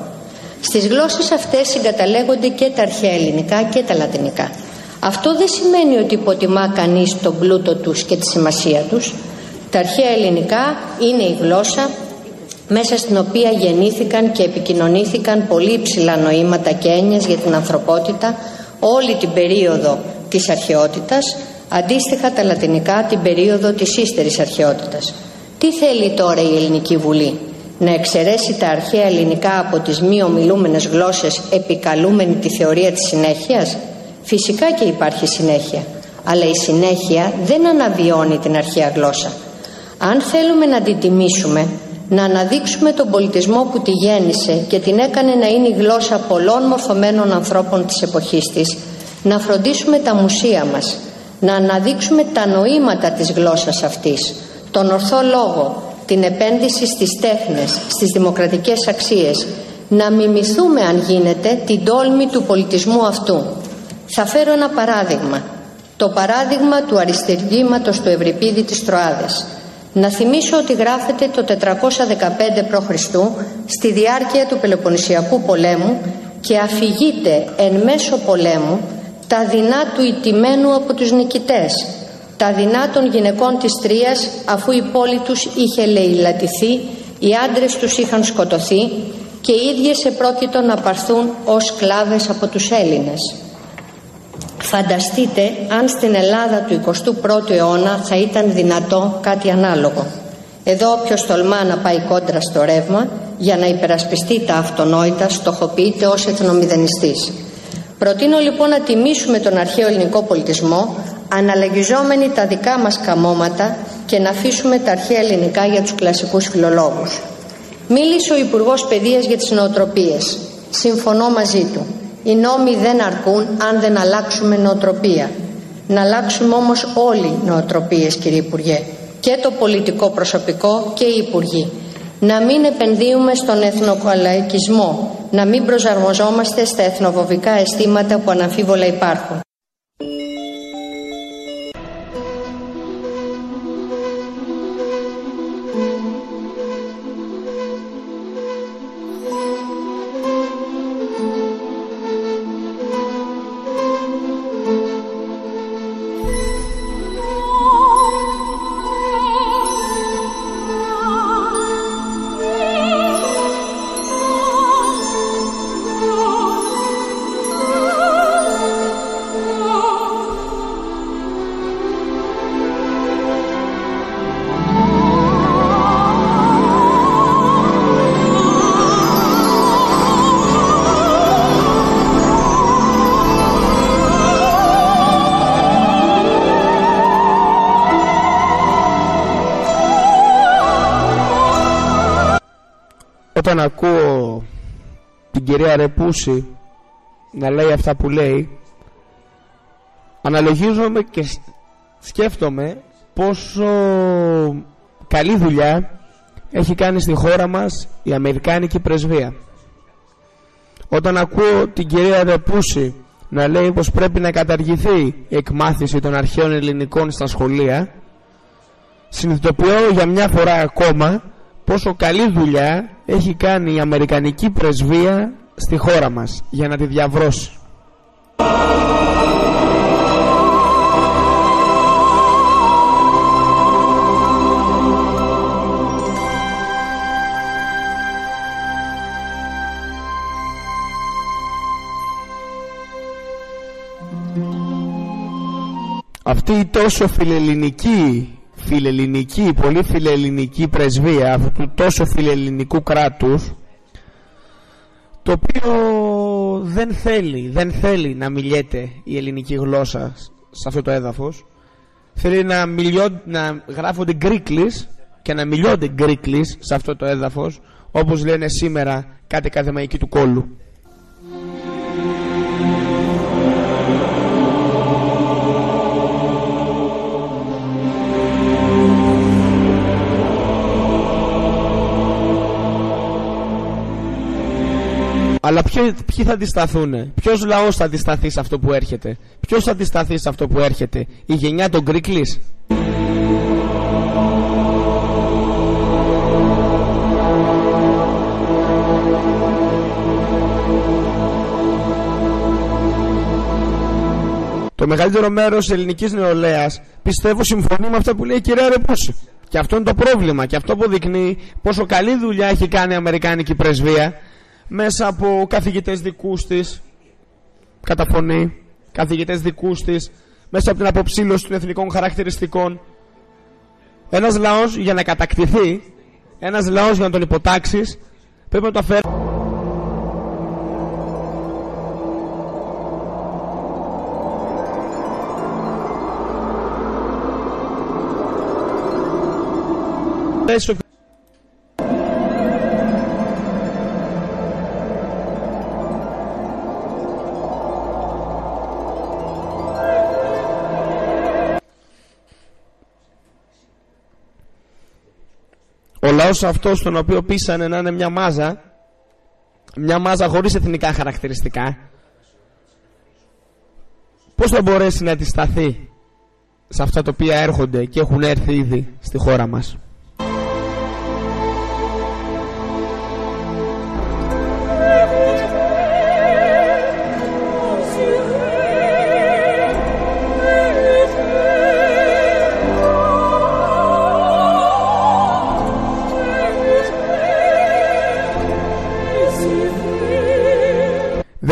Στις γλώσσες αυτές συγκαταλέγονται και τα αρχαία ελληνικά και τα λατινικά. Αυτό δεν σημαίνει ότι υποτιμά κανείς τον πλούτο τους και τη σημασία τους. Τα αρχαία ελληνικά είναι η γλώσσα μέσα στην οποία γεννήθηκαν και επικοινωνήθηκαν πολύ υψηλά νοήματα και έννοιες για την ανθρωπότητα όλη την περίοδο της αρχαιότητας, αντίστοιχα τα λατινικά την περίοδο της ύστερης αρχαιότητας. Τι θέλει τώρα η Ελληνική Βουλή, να εξαιρέσει τα αρχαία ελληνικά από τις μη ομιλούμενες γλώσσες επικαλούμενη τη θεωρία της συνέχειας; Φυσικά και υπάρχει συνέχεια, αλλά η συνέχεια δεν αναβιώνει την αρχαία γλώσσα. Αν θέλουμε να την τιμήσουμε, να αναδείξουμε τον πολιτισμό που τη γέννησε και την έκανε να είναι η γλώσσα πολλών μορφωμένων ανθρώπων της εποχής της, να φροντίσουμε τα μουσεία μας, να αναδείξουμε τα νοήματα της γλώσσας αυτής, τον ορθό λόγο, την επένδυση στις τέχνες, στις δημοκρατικές αξίες, να μιμηθούμε αν γίνεται την τόλμη του πολιτισμού αυτού. Θα φέρω ένα παράδειγμα, το παράδειγμα του αριστεργήματος του Ευρυπίδη της Τροάδες. Να θυμίσω ότι γράφεται το 415 π.Χ. στη διάρκεια του Πελοποννησιακού πολέμου και αφηγείται εν μέσω πολέμου τα δεινά του ιτημένου από τους νικητές, τα δεινά των γυναικών της Τρίας αφού η πόλη τους είχε λαιλατηθεί, οι άντρες τους είχαν σκοτωθεί και οι ίδιες επρόκειτο να πάρθουν ως σκλάβες από τους Έλληνες. Φανταστείτε αν στην Ελλάδα του 21ου αιώνα θα ήταν δυνατό κάτι ανάλογο. Εδώ όποιος τολμά να πάει κόντρα στο ρεύμα για να υπερασπιστεί τα αυτονόητα στοχοποιείται ως εθνομηδενιστής. Προτείνω λοιπόν να τιμήσουμε τον αρχαίο ελληνικό πολιτισμό αναλογιζόμενοι τα δικά μας καμώματα και να αφήσουμε τα αρχαία ελληνικά για τους κλασικούς φιλολόγους. Μίλησε ο Υπουργός Παιδείας για τις νοοτροπίες. Συμφωνώ μαζί του. Οι νόμοι δεν αρκούν αν δεν αλλάξουμε νοοτροπία. Να αλλάξουμε όμως όλοι νοοτροπίες κύριε Υπουργέ. Και το πολιτικό προσωπικό και οι Υπουργοί. Να μην επενδύουμε στον εθνοκολαϊκισμό. Να μην προσαρμοζόμαστε στα εθνοβοβικά αισθήματα που αναμφίβολα υπάρχουν. Όταν ακούω την κυρία Ρεπούση να λέει αυτά που λέει αναλογίζομαι και σκέφτομαι πόσο καλή δουλειά έχει κάνει στη χώρα μας η Αμερικάνικη Πρεσβεία. Όταν ακούω την κυρία Ρεπούση να λέει πως πρέπει να καταργηθεί η εκμάθηση των αρχαίων ελληνικών στα σχολεία συνειδητοποιώ για μια φορά ακόμα πόσο καλή δουλειά έχει κάνει η Αμερικανική Πρεσβεία στη χώρα μας για να τη διαβρώσει. Αυτή η τόσο φιλελληνική φιλελληνική, πολύ φιλελληνική πρεσβεία αυτού του τόσο φιλελληνικού κράτους το οποίο δεν θέλει, δεν θέλει να μιλιέται η ελληνική γλώσσα σε αυτό το έδαφος. Θέλει να, μιλιώ, να γράφονται γκρίκλεις και να μιλιώνται γκρίκλεις σε αυτό το έδαφος όπως λένε σήμερα κάτι καθεμαϊκή του κόλου Αλλά ποιοι, ποιοι θα αντισταθούν, ποιος λαός θα αντισταθεί σε αυτό που έρχεται, ποιος θα αντισταθεί σε αυτό που έρχεται, η γενιά των Γκρίκλι. Το μεγαλύτερο μέρος της ελληνικής νεολαίας πιστεύω συμφωνεί με αυτά που λέει η κυρία Ρεπούση. Και αυτό είναι το πρόβλημα. Και αυτό αποδεικνύει πόσο καλή δουλειά έχει κάνει η Αμερικάνικη πρεσβεία μέσα από καθηγητές δικούς της κατά φωνή, καθηγητές δικούς της μέσα από την αποψήλωση των εθνικών χαρακτηριστικών. Ένας λαός για να κατακτηθεί ένας λαός για να τον υποτάξεις πρέπει να το αφαίρει Ο λαός αυτός τον οποίο πείσανε να είναι μια μάζα μια μάζα χωρίς εθνικά χαρακτηριστικά πώς θα μπορέσει να αντισταθεί σε αυτά τα οποία έρχονται και έχουν έρθει ήδη στη χώρα μας;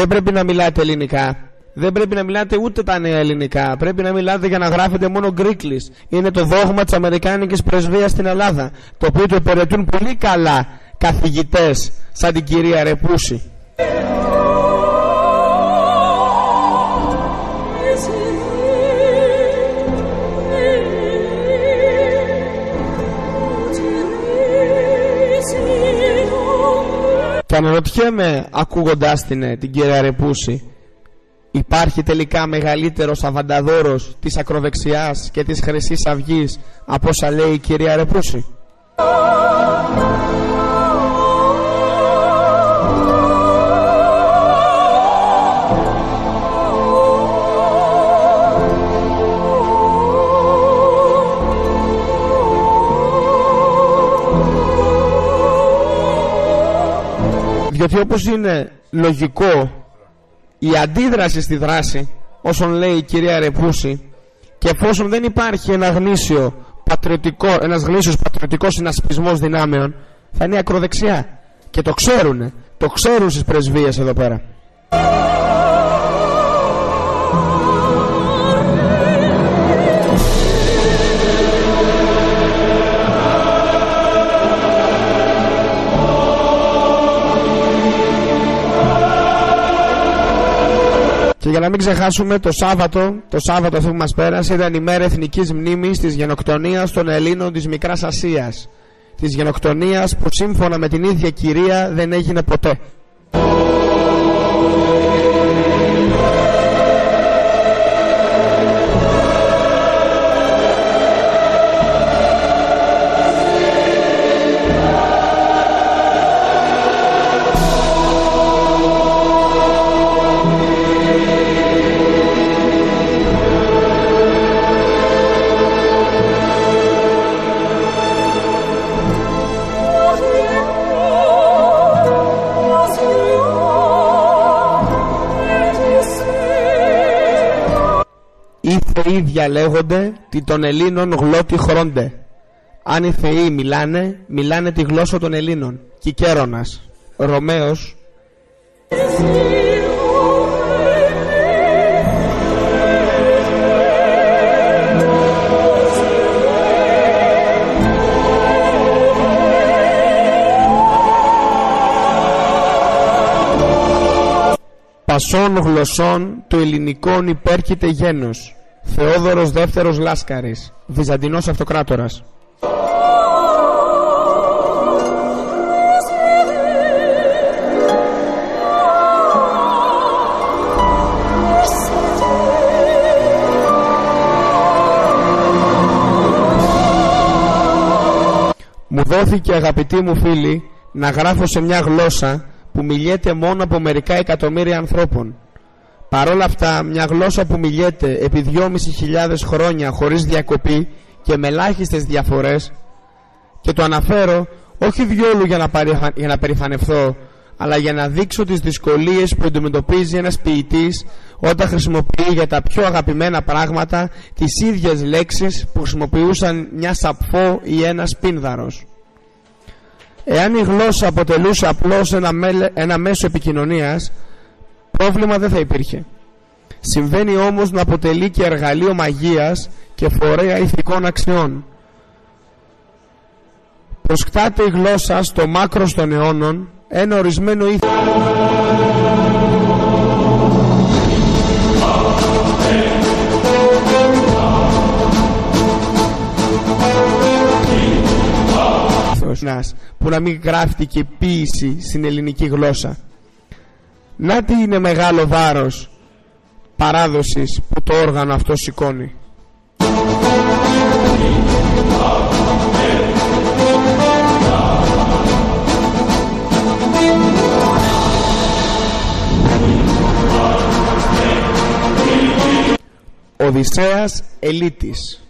Δεν πρέπει να μιλάτε ελληνικά. Δεν πρέπει να μιλάτε ούτε τα νέα ελληνικά. Πρέπει να μιλάτε για να γράφετε μόνο γκρίκλι. Είναι το δόγμα της Αμερικάνικης Πρεσβείας στην Ελλάδα. Το οποίο το υπηρετούν πολύ καλά καθηγητές σαν την κυρία Ρεπούση. Και αναρωτιέμαι ακούγοντάς την, ε, την κυρία Ρεπούση Υπάρχει τελικά μεγαλύτερος αβανταδόρος της ακροδεξιάς και της Χρυσής Αυγής από όσα λέει η κυρία Ρεπούση; Γιατί όπως είναι λογικό η αντίδραση στη δράση όσον λέει η κυρία Ρεπούση και εφόσον δεν υπάρχει ένα γνήσιο πατριωτικό, ένας γνήσιος πατριωτικός συνασπισμός δυνάμεων θα είναι ακροδεξιά. Και το ξέρουν το ξέρουν στις πρεσβείες εδώ πέρα Και για να μην ξεχάσουμε το Σάββατο, το Σάββατο αυτό που μας πέρασε ήταν η μέρα εθνικής μνήμης της γενοκτονίας των Ελλήνων της Μικράς Ασίας. της γενοκτονίας που σύμφωνα με την ίδια κυρία δεν έγινε ποτέ. Θεοί διαλέγονται, τι των Ελλήνων γλώτη χρώνται. Αν οι θεοί μιλάνε, μιλάνε τη γλώσσα των Ελλήνων. Κικέρονας, Ρωμαίος, Πασών γλωσσών το ελληνικών υπέρχεται γένος. Θεόδωρος δεύτερος Λάσκαρης, Βυζαντινός Αυτοκράτορας. Μου δόθηκε αγαπητοί μου φίλοι να γράφω σε μια γλώσσα που μιλιέται μόνο από μερικά εκατομμύρια ανθρώπων. Παρ' όλα αυτά, μια γλώσσα που μιλιέται επί 2.500 χρόνια χωρίς διακοπή και με ελάχιστες διαφορές και το αναφέρω όχι διόλου για να, παριφα... για να περηφανευθώ αλλά για να δείξω τις δυσκολίες που αντιμετωπίζει ένας ποιητής όταν χρησιμοποιεί για τα πιο αγαπημένα πράγματα τις ίδιες λέξεις που χρησιμοποιούσαν μια σαπφό ή ένας πίνδαρος. Εάν η γλώσσα αποτελούσε απλώς ένα, ένα μέσο επικοινωνίας, πρόβλημα δεν θα υπήρχε. Συμβαίνει όμως να αποτελεί και εργαλείο μαγείας και φορέα ηθικών αξιών. Προσκτάται η γλώσσα στο μάκρο των αιώνων ένα ορισμένο ήθος. που να μην γράφτηκε ποίηση στην ελληνική γλώσσα. Να τι είναι μεγάλο βάρος παράδοσης που το όργανο αυτό σηκώνει. Οδυσσέας Ελίτης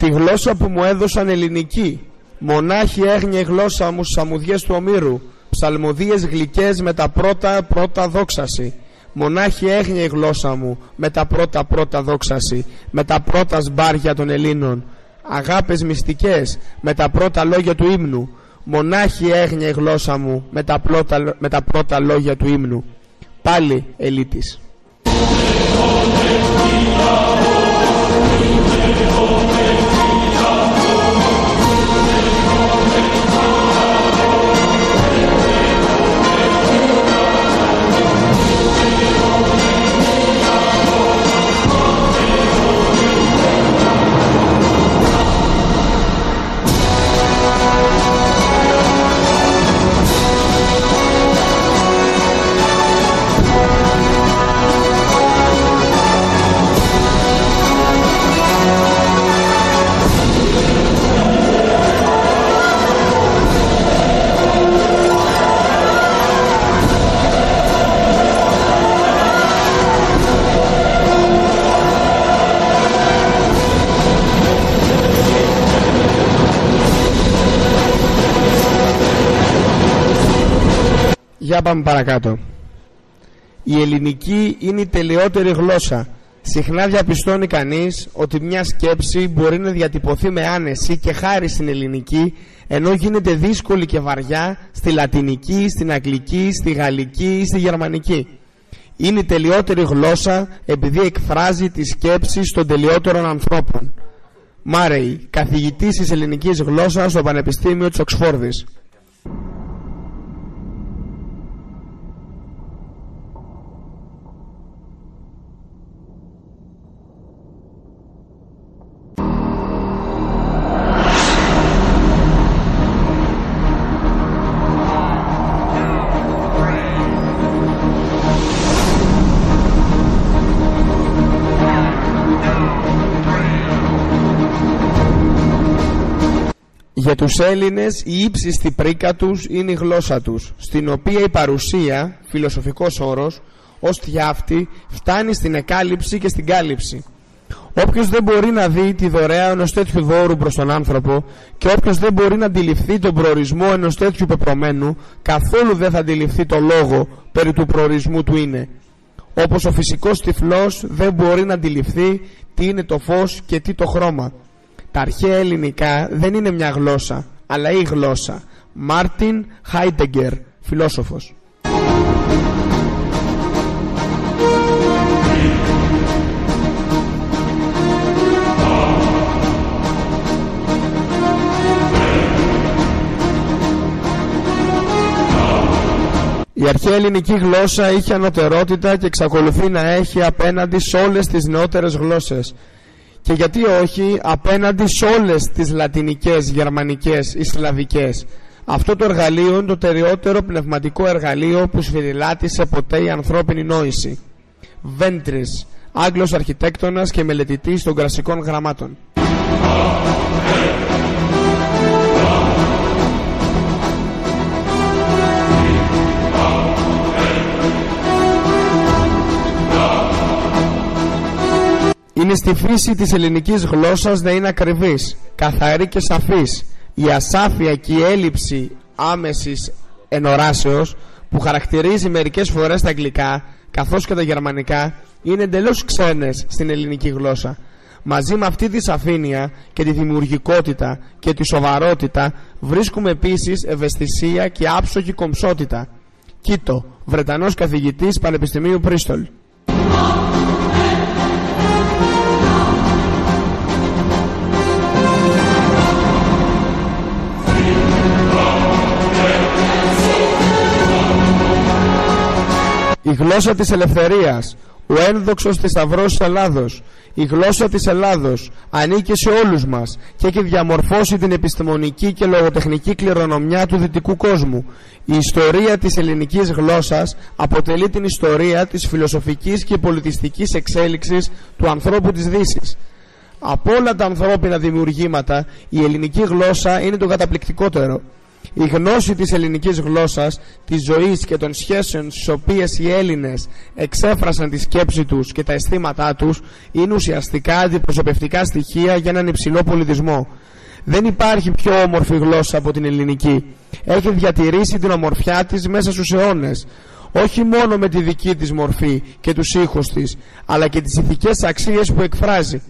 Τη γλώσσα που μου έδωσαν ελληνική. Μονάχη έγνιε γλώσσα μου στις αμμουδιές του Ομήρου. Ψαλμοδίες γλυκές με τα πρώτα πρώτα δόξαση. Μονάχη έγνιε η γλώσσα μου με τα πρώτα πρώτα δόξαση. Με τα πρώτα σμπάρια των Ελλήνων. Αγάπες μυστικές με τα πρώτα λόγια του ύμνου. Μονάχη έγνιε η γλώσσα μου με τα, πρώτα, με τα πρώτα λόγια του ύμνου. Πάλι ελίτης Για πάμε παρακάτω. Η ελληνική είναι η τελειότερη γλώσσα. Συχνά διαπιστώνει κανείς ότι μια σκέψη μπορεί να διατυπωθεί με άνεση και χάρη στην ελληνική ενώ γίνεται δύσκολη και βαριά στη λατινική, στην αγγλική, στη γαλλική ή στη γερμανική. Είναι η τελειότερη γλώσσα επειδή εκφράζει τη σκέψη των τελειότερων ανθρώπων. Μάρεϊ, καθηγητής της ελληνικής γλώσσας στο Πανεπιστήμιο της Οξφόρδης. Για τους Έλληνες η ύψιστη πρίκα τους είναι η γλώσσα τους, στην οποία η παρουσία, φιλοσοφικός όρος, ως θιάφτη φτάνει στην εκάλυψη και στην κάλυψη. Όποιος δεν μπορεί να δει τη δωρεά ενός τέτοιου δώρου προς τον άνθρωπο και όποιος δεν μπορεί να αντιληφθεί τον προορισμό ενός τέτοιου πεπρωμένου, καθόλου δεν θα αντιληφθεί το λόγο περί του προορισμού του είναι. Όπως ο φυσικός τυφλός δεν μπορεί να αντιληφθεί τι είναι το φως και τι το χρώμα. Τα αρχαία ελληνικά δεν είναι μια γλώσσα, αλλά η γλώσσα. Μάρτιν Χάιντεγκερ, φιλόσοφος. Η αρχαία ελληνική γλώσσα είχε ανωτερότητα και εξακολουθεί να έχει απέναντι σε όλες τις νεότερες γλώσσες και γιατί όχι απέναντι σε όλες τις λατινικές, γερμανικές ή σλαβικές. Αυτό το εργαλείο είναι το τεριότερο πνευματικό εργαλείο που σφυριλάτησε ποτέ η ανθρώπινη νόηση. Βέντρις, Άγγλος αρχιτέκτονας και μελετητής των κρασικών γραμμάτων. Είναι στη φύση της ελληνικής γλώσσας να είναι ακριβής, καθαρή και σαφής. Η ασάφεια και η έλλειψη άμεσης ενοράσεως που χαρακτηρίζει μερικές φορές τα αγγλικά καθώς και τα γερμανικά είναι εντελώς ξένες στην ελληνική γλώσσα. Μαζί με αυτή τη σαφήνεια και τη δημιουργικότητα και τη σοβαρότητα βρίσκουμε επίσης ευαισθησία και άψογη κομψότητα. Κίτο, Βρετανός καθηγητής Πανεπιστημίου Πρίστολ. Η γλώσσα της ελευθερίας, ο ένδοξος θησαυρός της Ελλάδος, η γλώσσα της Ελλάδος ανήκει σε όλους μας και έχει διαμορφώσει την επιστημονική και λογοτεχνική κληρονομιά του δυτικού κόσμου. Η ιστορία της ελληνικής γλώσσας αποτελεί την ιστορία της φιλοσοφικής και πολιτιστικής εξέλιξης του ανθρώπου της Δύσης. Από όλα τα ανθρώπινα δημιουργήματα η ελληνική γλώσσα είναι το καταπληκτικότερο. Η γνώση της ελληνικής γλώσσας, της ζωής και των σχέσεων στις οποίες οι Έλληνες εξέφρασαν τη σκέψη τους και τα αισθήματά τους είναι ουσιαστικά αντιπροσωπευτικά στοιχεία για έναν υψηλό πολιτισμό. Δεν υπάρχει πιο όμορφη γλώσσα από την ελληνική. Έχει διατηρήσει την ομορφιά της μέσα στους αιώνες. Όχι μόνο με τη δική της μορφή και τους ήχους της, αλλά και τις ηθικές αξίες που εκφράζει.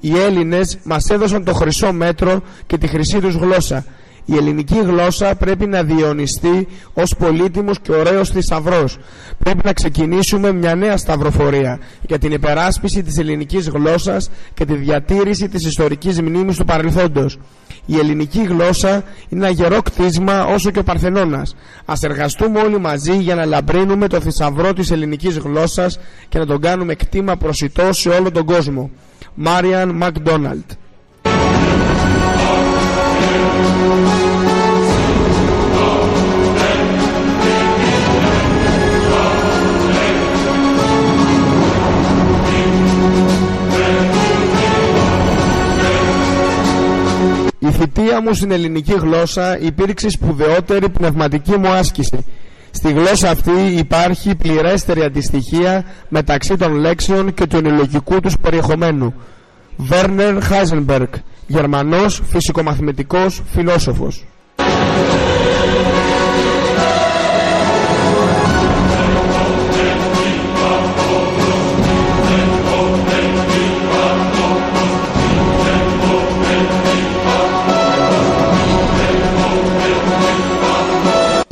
Οι Έλληνες μας έδωσαν το χρυσό μέτρο και τη χρυσή τους γλώσσα η ελληνική γλώσσα πρέπει να διαιωνιστεί ως πολύτιμος και ωραίος θησαυρός. Πρέπει να ξεκινήσουμε μια νέα σταυροφορία για την υπεράσπιση της ελληνικής γλώσσας και τη διατήρηση της ιστορικής μνήμης του παρελθόντος. Η ελληνική γλώσσα είναι ένα γερό κτίσμα όσο και ο Παρθενώνας. Ας εργαστούμε όλοι μαζί για να λαμπρύνουμε το θησαυρό της ελληνικής γλώσσας και να τον κάνουμε κτήμα προσιτός σε όλο τον κόσμο. Μάριαν Μακδόναλτ Η θητεία μου στην ελληνική γλώσσα υπήρξε σπουδαιότερη πνευματική μου άσκηση. Στη γλώσσα αυτή υπάρχει πληρέστερη αντιστοιχεία μεταξύ των λέξεων και του ενηλογικού τους περιεχομένου. Βέρνερ Χάιζενμπεργκ, Γερμανός φυσικομαθηματικός φιλόσοφος.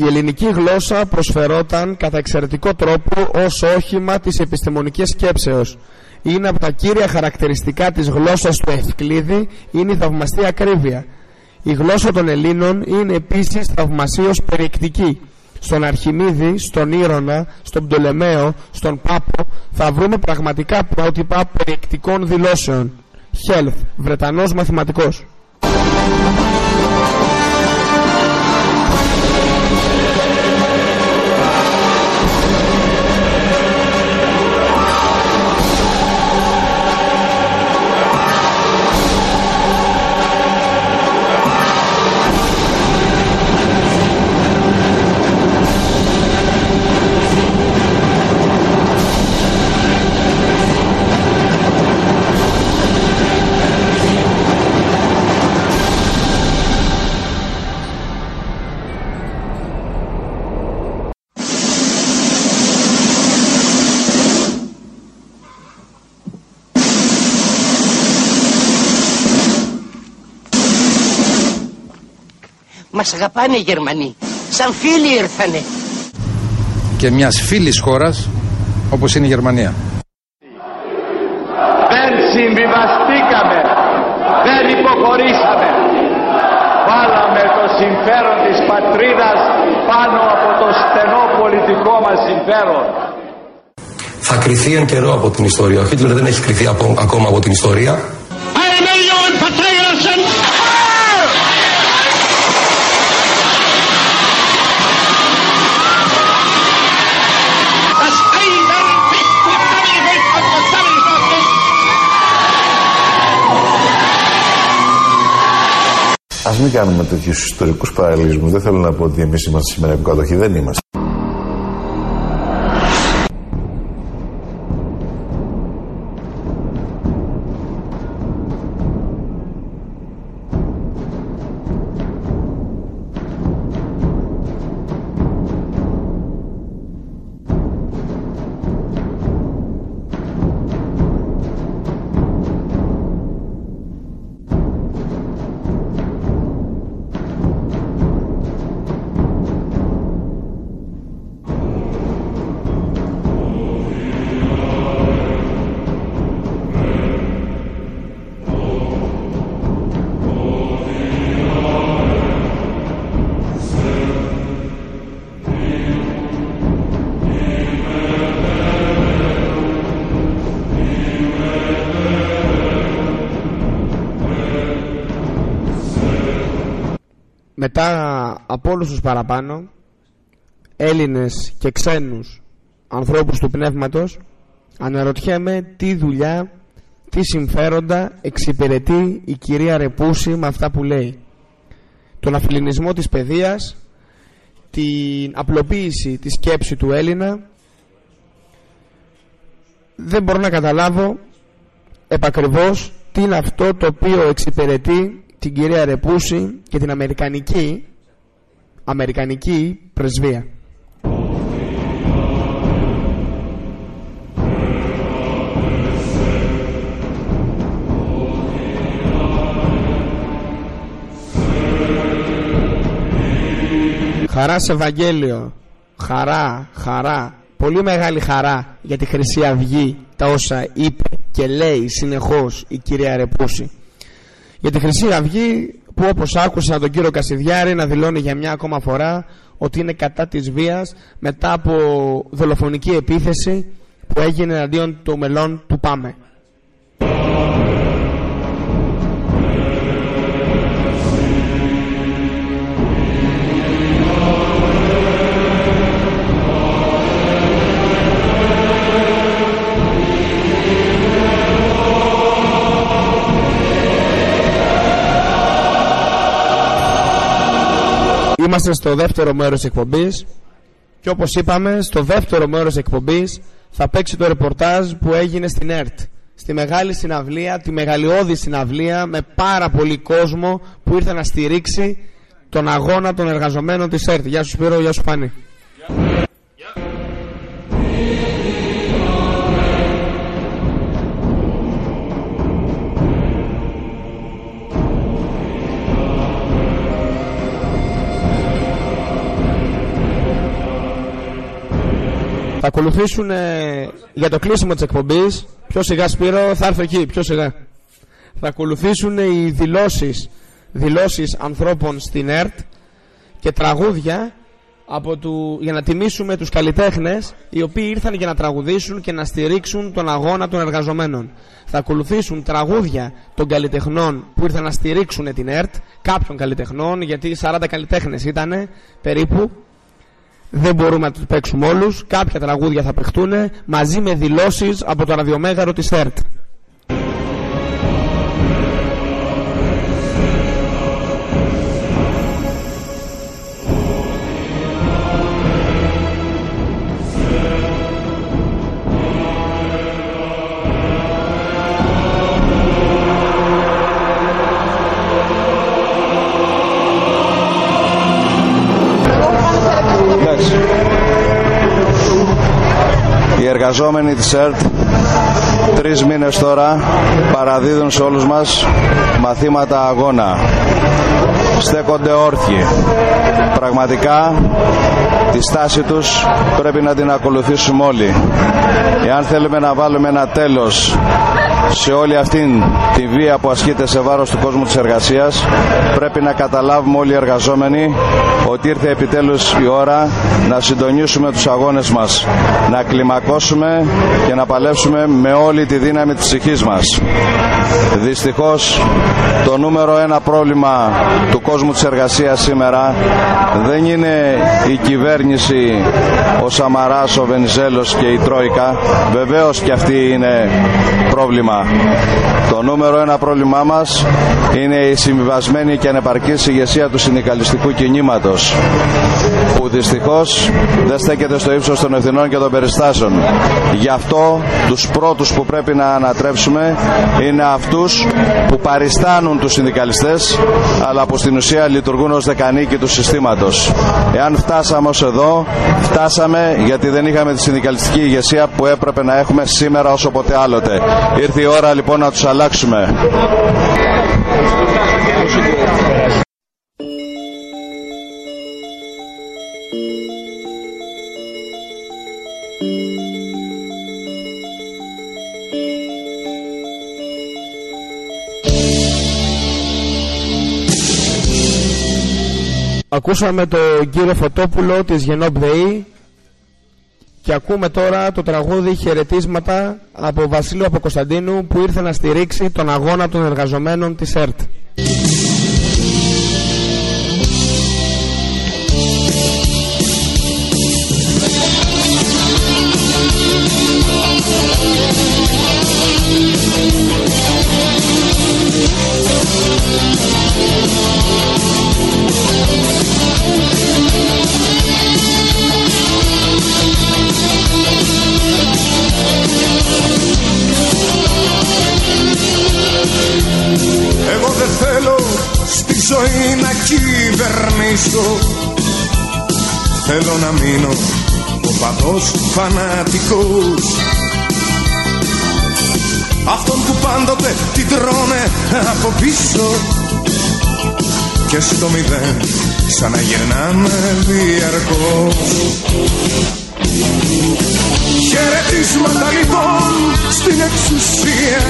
Ελληνική γλώσσα προσφερόταν κατά εξαιρετικό τρόπο ως όχημα της επιστημονικής σκέψεως. είναι από τα κύρια χαρακτηριστικά της γλώσσας του Ευκλήδη είναι η θαυμαστή ακρίβεια. Η γλώσσα των Ελλήνων είναι επίσης θαυμασίως περιεκτική. Στον Αρχιμίδη, στον Ήρωνα, στον Πτολεμαίο, στον Πάπο θα βρούμε πραγματικά πρότυπα περιεκτικών δηλώσεων. Χέλφ, Βρετανός μαθηματικός. Μας αγαπάνε οι Γερμανοί. Σαν φίλοι ήρθανε. Και μιας φίλης χώρας όπως είναι η Γερμανία. Δεν συμβιβαστήκαμε. Δεν υποχωρήσαμε. Βάλαμε το συμφέρον της πατρίδας πάνω από το στενό πολιτικό μας συμφέρον. Θα κρυθεί εν καιρό από την ιστορία. Ο Χίτλερ δεν έχει κρυθεί ακόμα από την ιστορία. Α μην κάνουμε τέτοιους ιστορικούς παραλληλισμούς. Δεν θέλω να πω ότι εμείς είμαστε σήμερα υποκατοχή. Δεν είμαστε. Από όλους τους παραπάνω Έλληνες και ξένους ανθρώπους του πνεύματος αναρωτιέμαι τι δουλειά, τι συμφέροντα εξυπηρετεί η κυρία Ρεπούση με αυτά που λέει. Τον αφιλινισμό της παιδείας, την απλοποίηση της σκέψη του Έλληνα δεν μπορώ να καταλάβω επακριβώς τι είναι αυτό το οποίο εξυπηρετεί την κυρία Ρεπούση και την Αμερικανική Αμερικανική πρεσβεία. Χαρά σε Ευαγγέλιο. Χαρά, χαρά. Πολύ μεγάλη χαρά για τη Χρυσή Αυγή τα όσα είπε και λέει συνεχώς η κυρία Ρεπούση για τη Χρυσή Αυγή που όπως άκουσα τον κύριο Κασιδιάρη να δηλώνει για μια ακόμα φορά ότι είναι κατά της βίας μετά από δολοφονική επίθεση που έγινε εναντίον των μελών του ΠΑΜΕ. Είμαστε στο δεύτερο μέρος εκπομπής και όπως είπαμε στο δεύτερο μέρος εκπομπής θα παίξει το ρεπορτάζ που έγινε στην ΕΡΤ στη μεγάλη συναυλία, τη μεγαλειώδη συναυλία με πάρα πολύ κόσμο που ήρθε να στηρίξει τον αγώνα των εργαζομένων της ΕΡΤ. Γεια σου Σπύρο, γεια σου Φάνη. Θα ακολουθήσουν ε, για το κλείσιμο της εκπομπής Πιο σιγά Σπύρο, θα έρθω εκεί, πιο σιγά. Θα ακολουθήσουν οι δηλώσεις, δηλώσεις ανθρώπων στην ΕΡΤ και τραγούδια από του, για να τιμήσουμε τους καλλιτέχνες οι οποίοι ήρθαν για να τραγουδήσουν και να στηρίξουν τον αγώνα των εργαζομένων. Θα ακολουθήσουν τραγούδια των καλλιτεχνών που ήρθαν να στηρίξουν την ΕΡΤ, κάποιων καλλιτεχνών, γιατί 40 καλλιτέχνες ήταν περίπου. Δεν μπορούμε να τους παίξουμε όλους. Κάποια τραγούδια θα παιχτούν μαζί με δηλώσεις από το ραδιομέγαρο της ΕΡΤ. Εργαζόμενοι της ΕΡΤ τρεις μήνες τώρα παραδίδουν σε όλους μας μαθήματα αγώνα. Στέκονται όρθιοι. Πραγματικά τη στάση τους πρέπει να την ακολουθήσουμε όλοι. Εάν θέλουμε να βάλουμε ένα τέλος σε όλη αυτήν τη βία που ασκείται σε βάρος του κόσμου της εργασίας πρέπει να καταλάβουμε όλοι οι εργαζόμενοι ότι ήρθε επιτέλους η ώρα να συντονίσουμε τους αγώνες μας να κλιμακώσουμε και να παλέψουμε με όλη τη δύναμη της ψυχής μας. Δυστυχώς το νούμερο ένα πρόβλημα του κόσμου της εργασίας σήμερα δεν είναι η κυβέρνηση ο Σαμαράς, ο Βενιζέλος και η Τρόικα. Βεβαίως και αυτή είναι πρόβλημα το νούμερο ένα πρόβλημά μας είναι η συμβιβασμένη και ανεπαρκής ηγεσία του συνδικαλιστικού κινήματος που δυστυχώς δεν στέκεται στο ύψος των ευθυνών και των περιστάσεων. Γι' αυτό τους πρώτους που πρέπει να ανατρέψουμε είναι αυτούς που παριστάνουν τους συνδικαλιστές αλλά που στην ουσία λειτουργούν ως δεκανίκη του συστήματος. Εάν φτάσαμε ως εδώ, φτάσαμε γιατί δεν είχαμε τη συνδικαλιστική ηγεσία που έπρεπε να έχουμε σήμερα όσο ποτέ άλλοτε. Ήρθε η ώρα λοιπόν να τους αλλάξουμε. Ακούσαμε τον κύριο Φωτόπουλο της Γενόπ ΔΕΗ και ακούμε τώρα το τραγούδι χαιρετίσματα από Βασίλειο από Κωνσταντίνου που ήρθε να στηρίξει τον αγώνα των εργαζομένων της ΕΡΤ. Ο παδός φανατικός. Αυτόν που πάντοτε την τρώνε από πίσω. Και στο μηδέν ξαναγυρνάμε διαρκώς. Χαιρετίσματα λοιπόν στην εξουσία.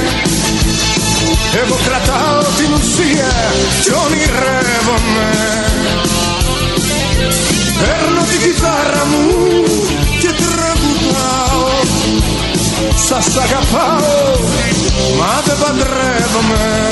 Εγώ κρατάω την ουσία κι ονειρεύομαι. Παίρνω την κιθάρα μου Σας αγαπάω. Μα δεν παντρεύομαι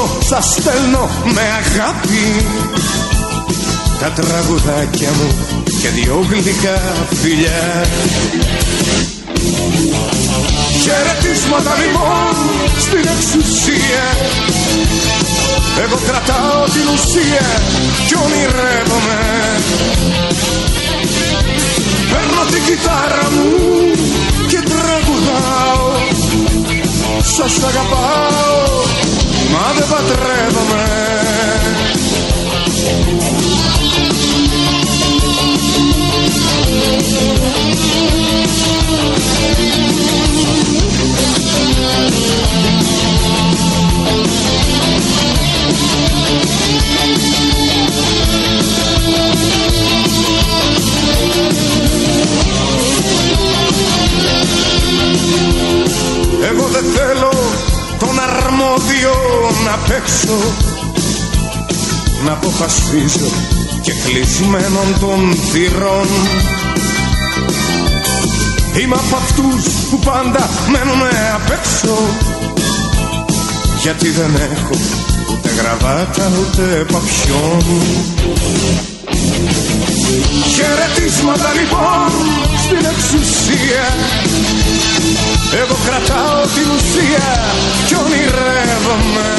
ραδιόφωνο σας στέλνω με αγάπη. Τα τραγουδάκια μου και δυο γλυκά φιλιά. Χαιρετίσματα λοιπόν στην εξουσία. Εγώ κρατάω την ουσία κι ονειρεύομαι. Παίρνω την κιθάρα μου και τραγουδάω. Σας αγαπάω μα δεν πατρεύομαι Εγώ να παίξω Να αποφασίσω και κλεισμένων των θυρών. Είμαι από αυτούς που πάντα μένουνε απ' έξω. Γιατί δεν έχω ούτε γραβάτα ούτε παπιόν. Χαιρετίσματα λοιπόν στην εξουσία Εγώ κρατάω την ουσία κι ονειρεύομαι.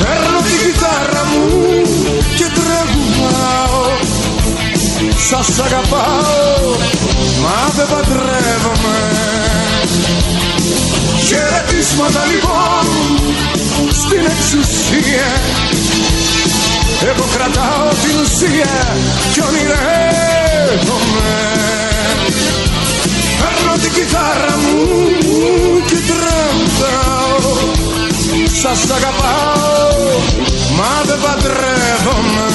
Παίρνω την κιθάρα μου και τραγουδάω Σας αγαπάω μα δεν παντρεύομαι. Χαιρετίσματα λοιπόν στην εξουσία. Εγώ κρατάω την ουσία κι ονειρεύομαι. Παίρνω την κιθάρα μου και τραγουδάω Σας αγαπάω μα δεν παντρεύομαι.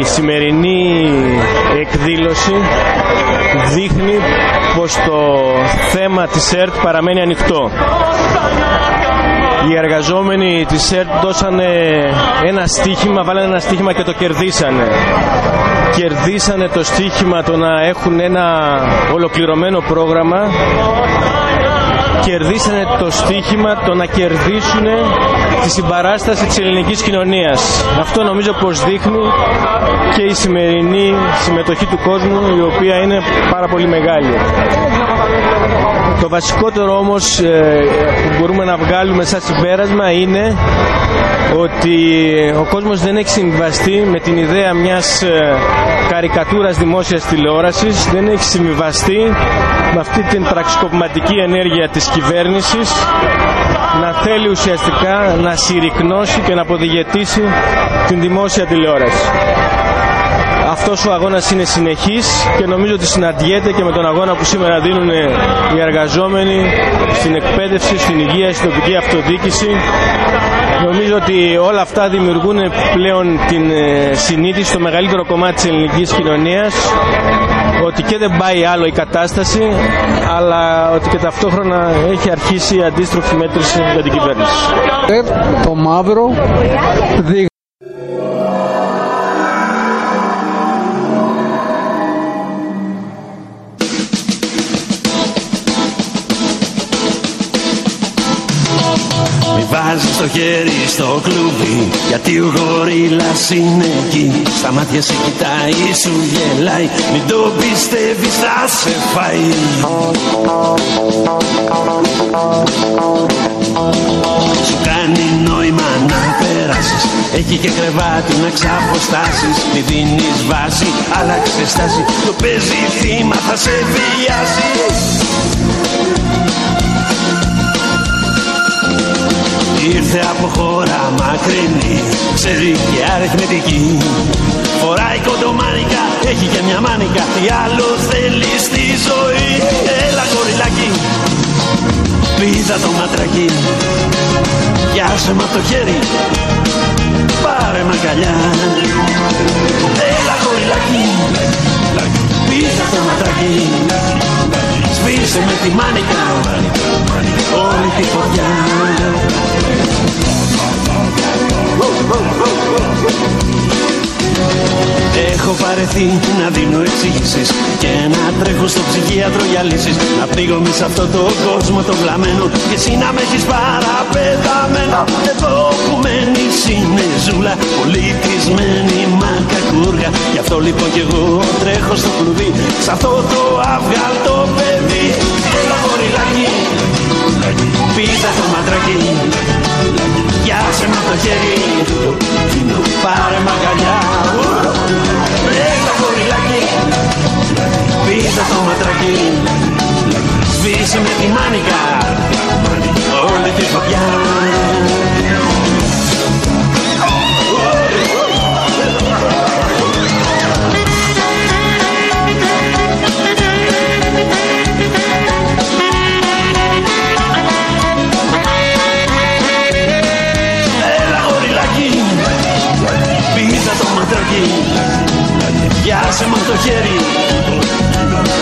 Η σημερινή θέμα της ΕΡΤ παραμένει ανοιχτό. Οι εργαζόμενοι της ΕΡΤ δώσανε ένα στίχημα, βάλανε ένα στίχημα και το κερδίσανε. Κερδίσανε το στίχημα το να έχουν ένα ολοκληρωμένο πρόγραμμα κερδίσανε το στίχημα το να κερδίσουν τη συμπαράσταση της ελληνικής κοινωνίας. Αυτό νομίζω πως δείχνει και η σημερινή συμμετοχή του κόσμου η οποία είναι πάρα πολύ μεγάλη. Το βασικότερο όμως ε, που μπορούμε να βγάλουμε σαν συμπέρασμα είναι ότι ο κόσμος δεν έχει συμβαστεί με την ιδέα μιας ε, καρικατούρας δημόσιας τηλεόρασης, δεν έχει συμβαστεί με αυτή την πραξικοπηματική ενέργεια της κυβέρνησης να θέλει ουσιαστικά να συρρυκνώσει και να αποδηγετήσει την δημόσια τηλεόραση. Αυτός ο αγώνας είναι συνεχής και νομίζω ότι συναντιέται και με τον αγώνα που σήμερα δίνουν οι εργαζόμενοι στην εκπαίδευση, στην υγεία, στην τοπική αυτοδίκηση. Νομίζω ότι όλα αυτά δημιουργούν πλέον την συνείδηση στο μεγαλύτερο κομμάτι της ελληνικής κοινωνίας ότι και δεν πάει άλλο η κατάσταση αλλά ότι και ταυτόχρονα έχει αρχίσει η αντίστροφη μέτρηση για την κυβέρνηση. Το μαύρο Μη βάζεις το χέρι στο κλουβί Γιατί ο γορίλας είναι εκεί. Στα μάτια σε κοιτάει, σου γελάει Μην το πιστεύεις θα σε φάει. Σου κάνει νόημα να περάσεις Έχει και κρεβάτι να ξαποστάσεις. Μη δίνεις βάση, άλλαξε στάση Το παίζει θύμα θα σε βιάσει Ήρθε από χώρα μακρινή Ξέρει και αριθμητική. Φοράει κοντομάνικα Έχει και μια μάνικα Τι άλλος θέλει στη ζωή. Έλα κοριλάκι Πίδα το ματρακί Πιάσε με το χέρι Πάρε με αγκαλιά Έχω παρεθεί να δίνω εξήγησεις Και να τρέχω στο ψυχίατρο για λύσεις. Να πνίγομαι σε αυτό το κόσμο το βλαμμένο Και εσύ να με έχεις παραπεταμένο Εδώ που με Ευτυχισμένη συνεζούλα Πολιτισμένη μακακούργα Γι' αυτό λοιπόν κι εγώ τρέχω στο κλουβί Σ' αυτό το αυγαλτό παιδί. Έλα γοριλάκι Πίτα το ματράκι Πιάσε με το χέρι. Πάρε μαγκαλιά Έλα γοριλάκι Πίτα το ματράκι. Σβήσε με τη μάνικα. Όλη τη φωτιά Πιάσε με το χέρι.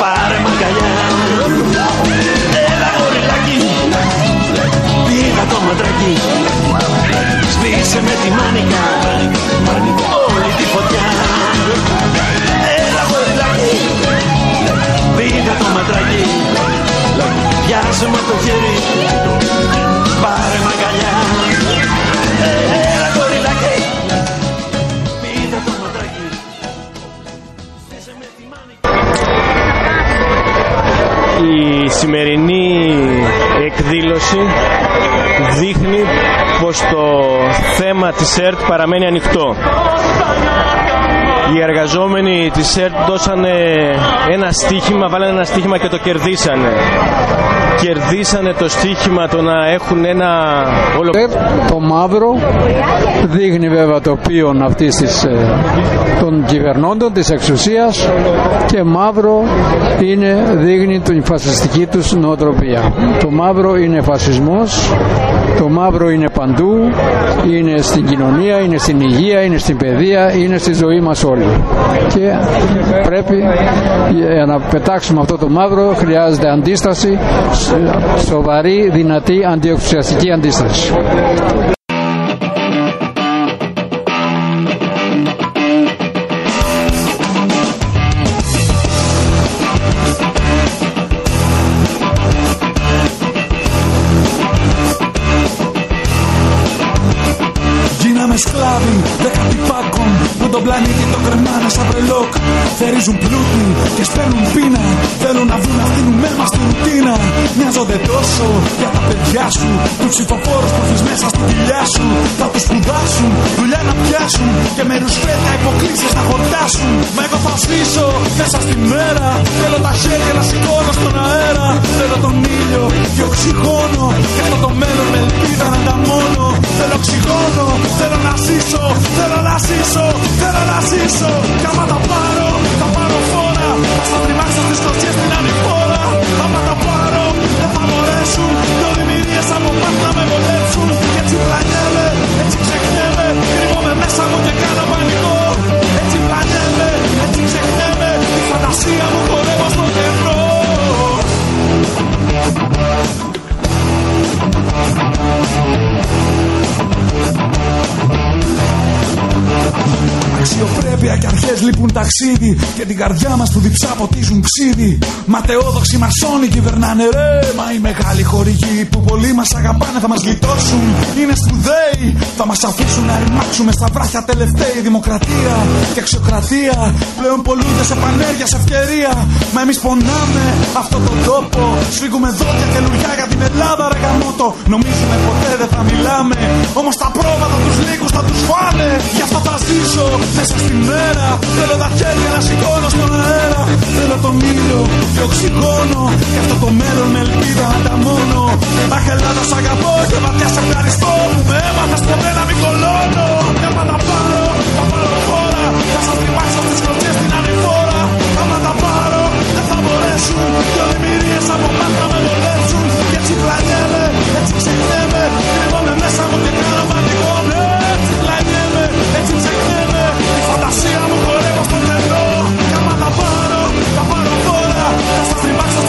Πάρε μαγκαλιά Έλα γοριλάκι Πίτα το ματράκι Σβήσε με τη μάνικα. Όλη τη φωτιά. Έλα γοριλάκι Πίτα το ματράκι Πιάσε με το χέρι. Πάρε μαγκαλιά Η σημερινή εκδήλωση δείχνει πως το θέμα της ΕΡΤ παραμένει ανοιχτό. Οι εργαζόμενοι της ΕΡΤ δώσανε ένα στίχημα, βάλανε ένα στίχημα και το κερδίσανε. Κερδίσανε το στίχημα το να έχουν ένα όλο... Το μαύρο δείχνει βέβαια το ποιον αυτής της, ε, των κυβερνώντων της εξουσίας και μαύρο είναι, δείχνει την φασιστική τους νοοτροπία. Το μαύρο είναι φασισμός, το μαύρο είναι παντού, είναι στην κοινωνία, είναι στην υγεία, είναι στην παιδεία, είναι στη ζωή μας όλοι. Και πρέπει για να πετάξουμε αυτό το μαύρο χρειάζεται αντίσταση, σοβαρή, δυνατή, αντιεξουσιαστική αντίσταση. Ταξίδι Και την καρδιά μας που διψά ποτίζουν ξύδι. Ματαιόδοξοι μασόνοι κυβερνάνε ρε Μα οι μεγάλοι χορηγοί που πολλοί μας αγαπάνε θα μας γλιτώσουν. Είναι σπουδαίοι Θα μας αφήσουν να ρημάξουμε στα βράχια τελευταίοι Δημοκρατία και αξιοκρατία. Πλέον πολλούνται σε πανέργεια, σε ευκαιρία. Μα εμείς πονάμε αυτό τον τόπο. Σφίγγουμε δόντια και λουριά για την Ελλάδα ρε γαμότο Νομίζουμε ποτέ δεν θα μιλάμε. Όμως τα πρόβατα τους λίγους θα τους φάνε. Γι' αυτό θα ζήσω μέσα στη μέρα Θέλω τα χέρια να σηκώνω στον αέρα. Θέλω τον ήλιο και οξυγόνο. Και αυτό το μέλλον με ελπίδα να τα μόνο Αχ Ελλάδα σ' αγαπώ και βαθιά σε ευχαριστώ. Που με έμαθες ποτέ να μην κολώνω. Άμα τα πάρω, θα πάρω χώρα. Θα σας τρυπάξω στις κλωτσιές στην ανηφόρα. Άμα τα πάρω, δεν θα μπορέσουν. Δυο δημιουργίες από πάνω να με βολέψουν. Και έτσι πλανιέμαι, έτσι ξεχνιέμαι. Κρύβομαι μέσα μου και κάνω πανικό Έτσι πλανιέμαι, έτσι ξεχνιέμαι. Η φαντασία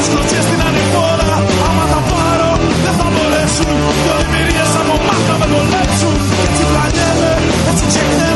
τους στην ανηφόρα Άμα τα πάρω δεν θα μπορέσουν. Δυο με έτσι πλανιέμαι, έτσι ξεχνέμαι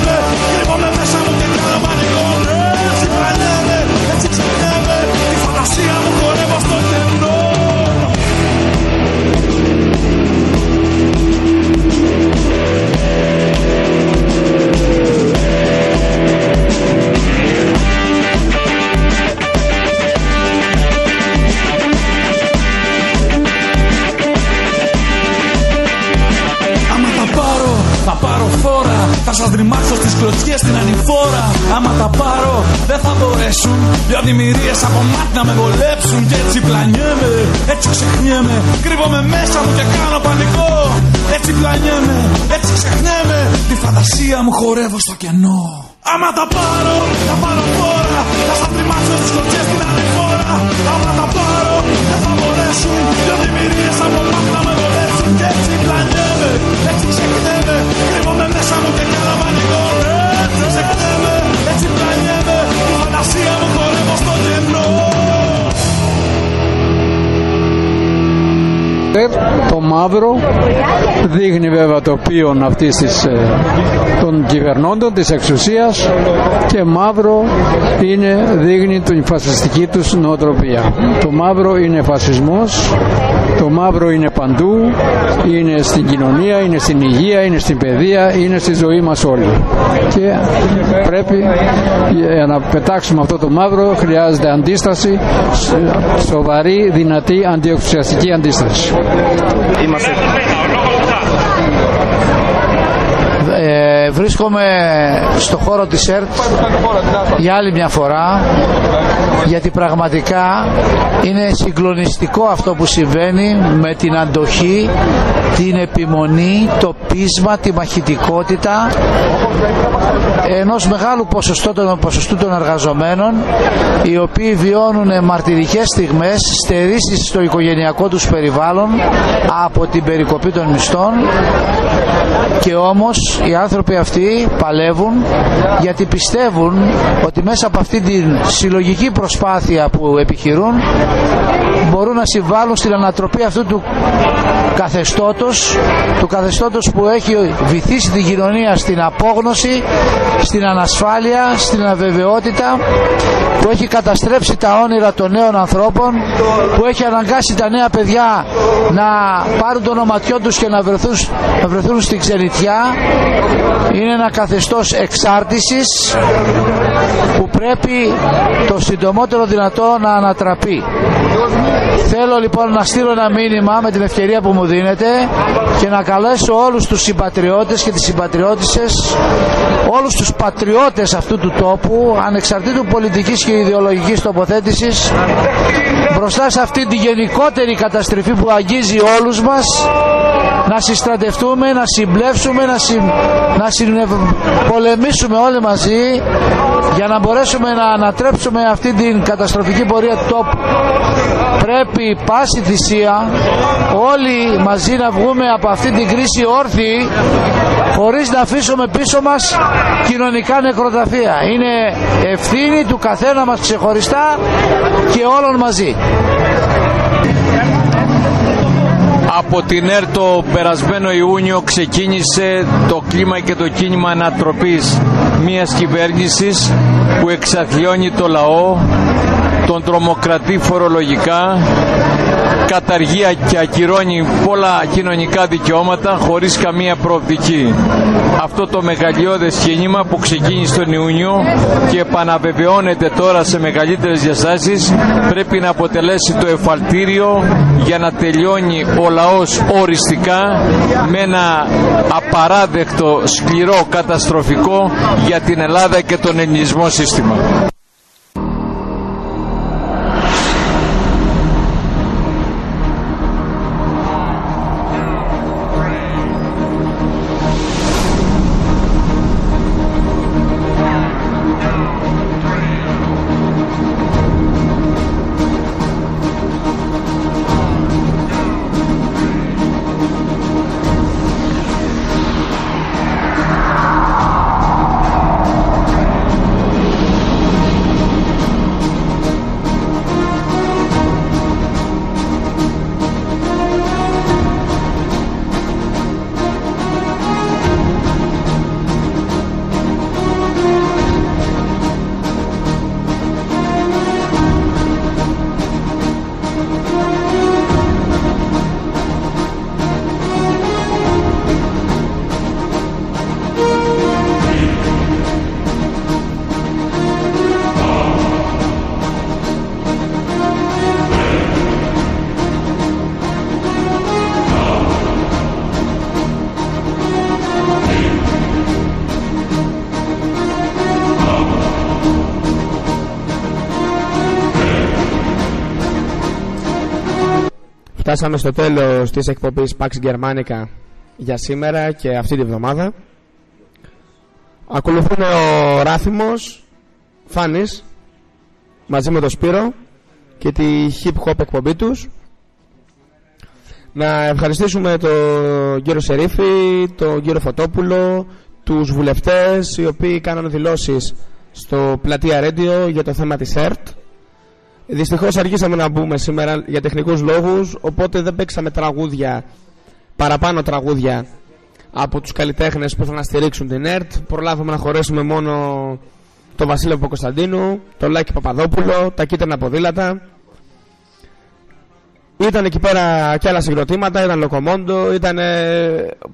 δημιουργίες από μάτι να με βολέψουν Και έτσι πλανιέμαι, έτσι ξεχνιέμαι. Κρύβομαι μέσα μου και κάνω πανικό. Έτσι πλανιέμαι, έτσι ξεχνιέμαι. Τη φαντασία μου χορεύω στο κενό. Άμα τα πάρω, θα πάρω φόρα Θα στα τριμάξω στις κλωτσιές στην ανηφόρα Άμα τα μαύρο. Δείχνει βέβαια το οποίο αυτής της, ε, των κυβερνώντων της εξουσίας. Και μαύρο είναι, δείχνει την φασιστική τους νοοτροπία. Το μαύρο είναι φασισμός, το μαύρο είναι παντού, είναι στην κοινωνία, είναι στην υγεία, είναι στην παιδεία, είναι στη ζωή μας όλοι. Και πρέπει για να πετάξουμε αυτό το μαύρο χρειάζεται αντίσταση, σοβαρή, δυνατή, αντιεξουσιαστική αντίσταση. Είμαστε... Ε, βρίσκομαι στο χώρο της ΕΡΤ για άλλη μια φορά γιατί πραγματικά είναι συγκλονιστικό αυτό που συμβαίνει με την αντοχή, την επιμονή, το πείσμα, τη μαχητικότητα ενός μεγάλου ποσοστού των, ποσοστού των εργαζομένων οι οποίοι βιώνουν μαρτυρικές στιγμές στερήσεις στο οικογενειακό τους περιβάλλον από την περικοπή των μισθών και όμως οι άνθρωποι αυτοί παλεύουν γιατί πιστεύουν ότι μέσα από αυτή την συλλογική προσπάθεια που επιχειρούν μπορούν να συμβάλλουν στην ανατροπή αυτού του καθεστώτος του καθεστώτος που έχει βυθίσει την κοινωνία στην απόγνωση στην ανασφάλεια, στην αβεβαιότητα που έχει καταστρέψει τα όνειρα των νέων ανθρώπων που έχει αναγκάσει τα νέα παιδιά να πάρουν το ονοματιό τους και να βρεθούν, να βρεθούν στην ξενιτιά είναι ένα καθεστώς εξάρτησης που πρέπει το συντομότερο δυνατό να ανατραπεί. Θέλω λοιπόν να στείλω ένα μήνυμα με την ευκαιρία που μου δίνετε και να καλέσω όλους τους συμπατριώτες και τις συμπατριώτησες, όλους τους πατριώτες αυτού του τόπου, ανεξαρτήτου πολιτικής και ιδεολογικής τοποθέτησης, μπροστά σε αυτή τη γενικότερη καταστροφή που αγγίζει όλους μας, να συστρατευτούμε, να συμπλέψουμε, να, συ, να πολεμήσουμε όλοι μαζί για να μπορέσουμε να ανατρέψουμε αυτή την καταστροφική πορεία του τόπου. Πρέπει πάση θυσία όλοι μαζί να βγούμε από αυτή την κρίση όρθιοι χωρίς να αφήσουμε πίσω μας κοινωνικά νεκροταφεία. Είναι ευθύνη του καθένα μας ξεχωριστά και όλων μαζί. Από την ΕΡ το περασμένο Ιούνιο ξεκίνησε το κλίμα και το κίνημα ανατροπής μιας κυβέρνησης που εξαθλιώνει το λαό, τον τρομοκρατεί φορολογικά, καταργεί και ακυρώνει πολλά κοινωνικά δικαιώματα χωρίς καμία προοπτική. Αυτό το μεγαλειώδες κίνημα που ξεκίνησε τον Ιούνιο και επαναβεβαιώνεται τώρα σε μεγαλύτερες διαστάσεις πρέπει να αποτελέσει το εφαλτήριο για να τελειώνει ο λαός οριστικά με ένα απαράδεκτο, σκληρό, καταστροφικό για την Ελλάδα και τον ελληνισμό σύστημα. Φτάσαμε στο τέλος της εκπομπής Pax Germanica για σήμερα και αυτή τη βδομάδα. Ακολουθούν ο Ράθιμος, Φάνης, μαζί με τον Σπύρο και τη hip hop εκπομπή τους. Να ευχαριστήσουμε τον κύριο Σερίφη, τον κύριο Φωτόπουλο, τους βουλευτές οι οποίοι κάνανε δηλώσεις στο Πλατεία Radio για το θέμα της ΕΡΤ. Δυστυχώς αργήσαμε να μπούμε σήμερα για τεχνικούς λόγους, οπότε δεν παίξαμε τραγούδια, παραπάνω τραγούδια από τους καλλιτέχνες που θα να στηρίξουν την ΕΡΤ. Προλάβαμε να χωρέσουμε μόνο το Βασίλειο Κωνσταντίνου, το Λάκη Παπαδόπουλο, τα κίτρινα ποδήλατα. Ήταν εκεί πέρα και άλλα συγκροτήματα, ήταν Λοκομόντο, ήταν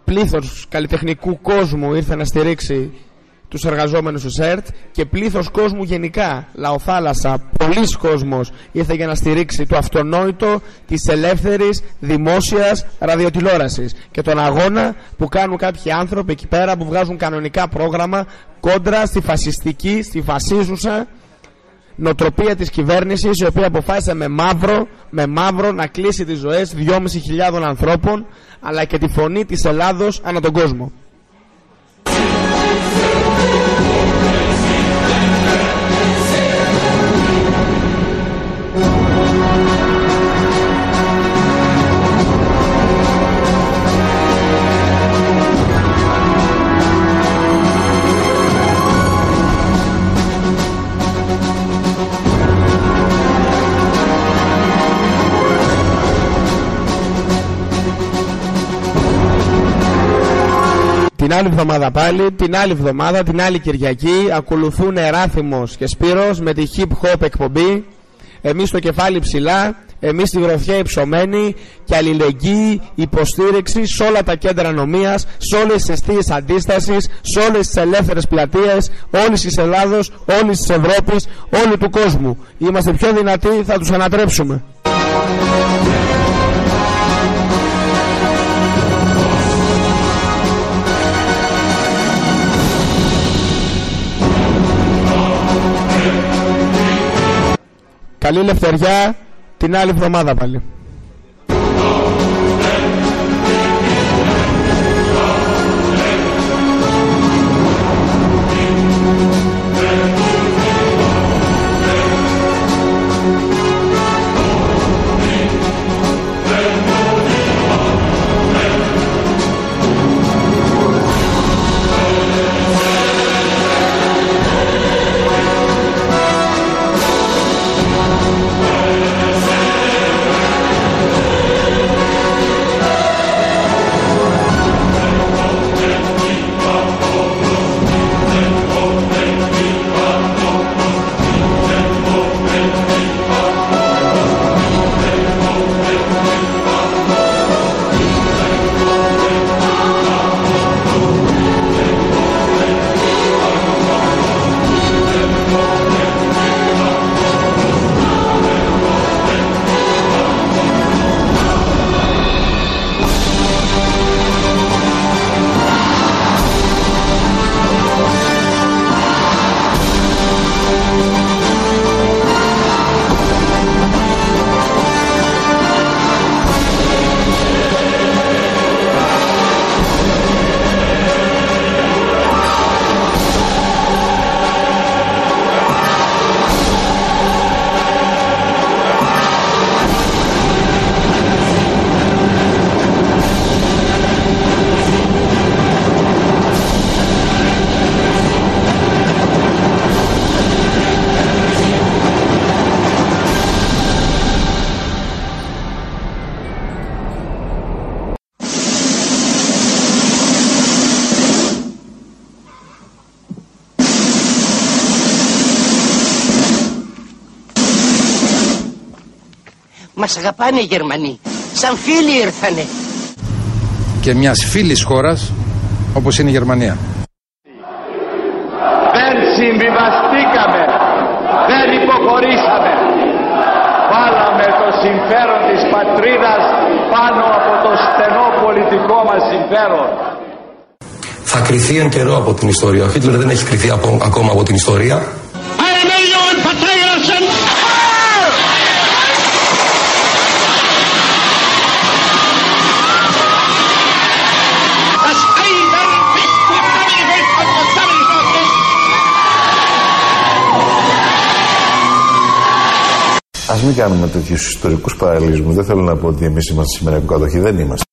πλήθος καλλιτεχνικού κόσμου ήρθε να στηρίξει τους εργαζόμενους του ΣΕΡΤ και πλήθος κόσμου γενικά, λαοθάλασσα, πολλοί κόσμος ήρθε για να στηρίξει το αυτονόητο της ελεύθερης δημόσιας ραδιοτηλόρασης και τον αγώνα που κάνουν κάποιοι άνθρωποι εκεί πέρα που βγάζουν κανονικά πρόγραμμα κόντρα στη φασιστική, στη φασίζουσα νοτροπία της κυβέρνησης η οποία αποφάσισε με μαύρο, με μαύρο να κλείσει τις ζωές 2.500 ανθρώπων αλλά και τη φωνή της Ελλάδος ανά τον κόσμο. Την άλλη εβδομάδα πάλι, την άλλη εβδομάδα, την άλλη Κυριακή ακολουθούν Εράθυμος και Σπύρος με τη hip hop εκπομπή εμείς στο κεφάλι ψηλά, εμείς στη γροθιά υψωμένη και αλληλεγγύη, υποστήριξη σε όλα τα κέντρα νομίας, σε όλες τις αιστείες αντίστασης, σε όλες τις ελεύθερες πλατείες, όλης της Ελλάδος, όλης της Ευρώπης, όλου του κόσμου. Είμαστε πιο δυνατοί, θα τους ανατρέψουμε. Καλή ελευθεριά την άλλη εβδομάδα πάλι. Αγαπάνε οι Γερμανοί. Σαν φίλοι ήρθανε. Και μιας φίλης χώρας όπως είναι η Γερμανία. Δεν συμβιβαστήκαμε. Δεν υποχωρήσαμε. Βάλαμε το συμφέρον της πατρίδας πάνω από το στενό πολιτικό μας συμφέρον. Θα κρυθεί εν καιρό από την ιστορία. Ο Χίτλερ δεν έχει κρυθεί ακόμα από την ιστορία. Μην κάνουμε τέτοιους ιστορικούς παραλληλισμούς. Δεν θέλω να πω ότι εμείς είμαστε σήμερα υποκατοχή. Δεν είμαστε.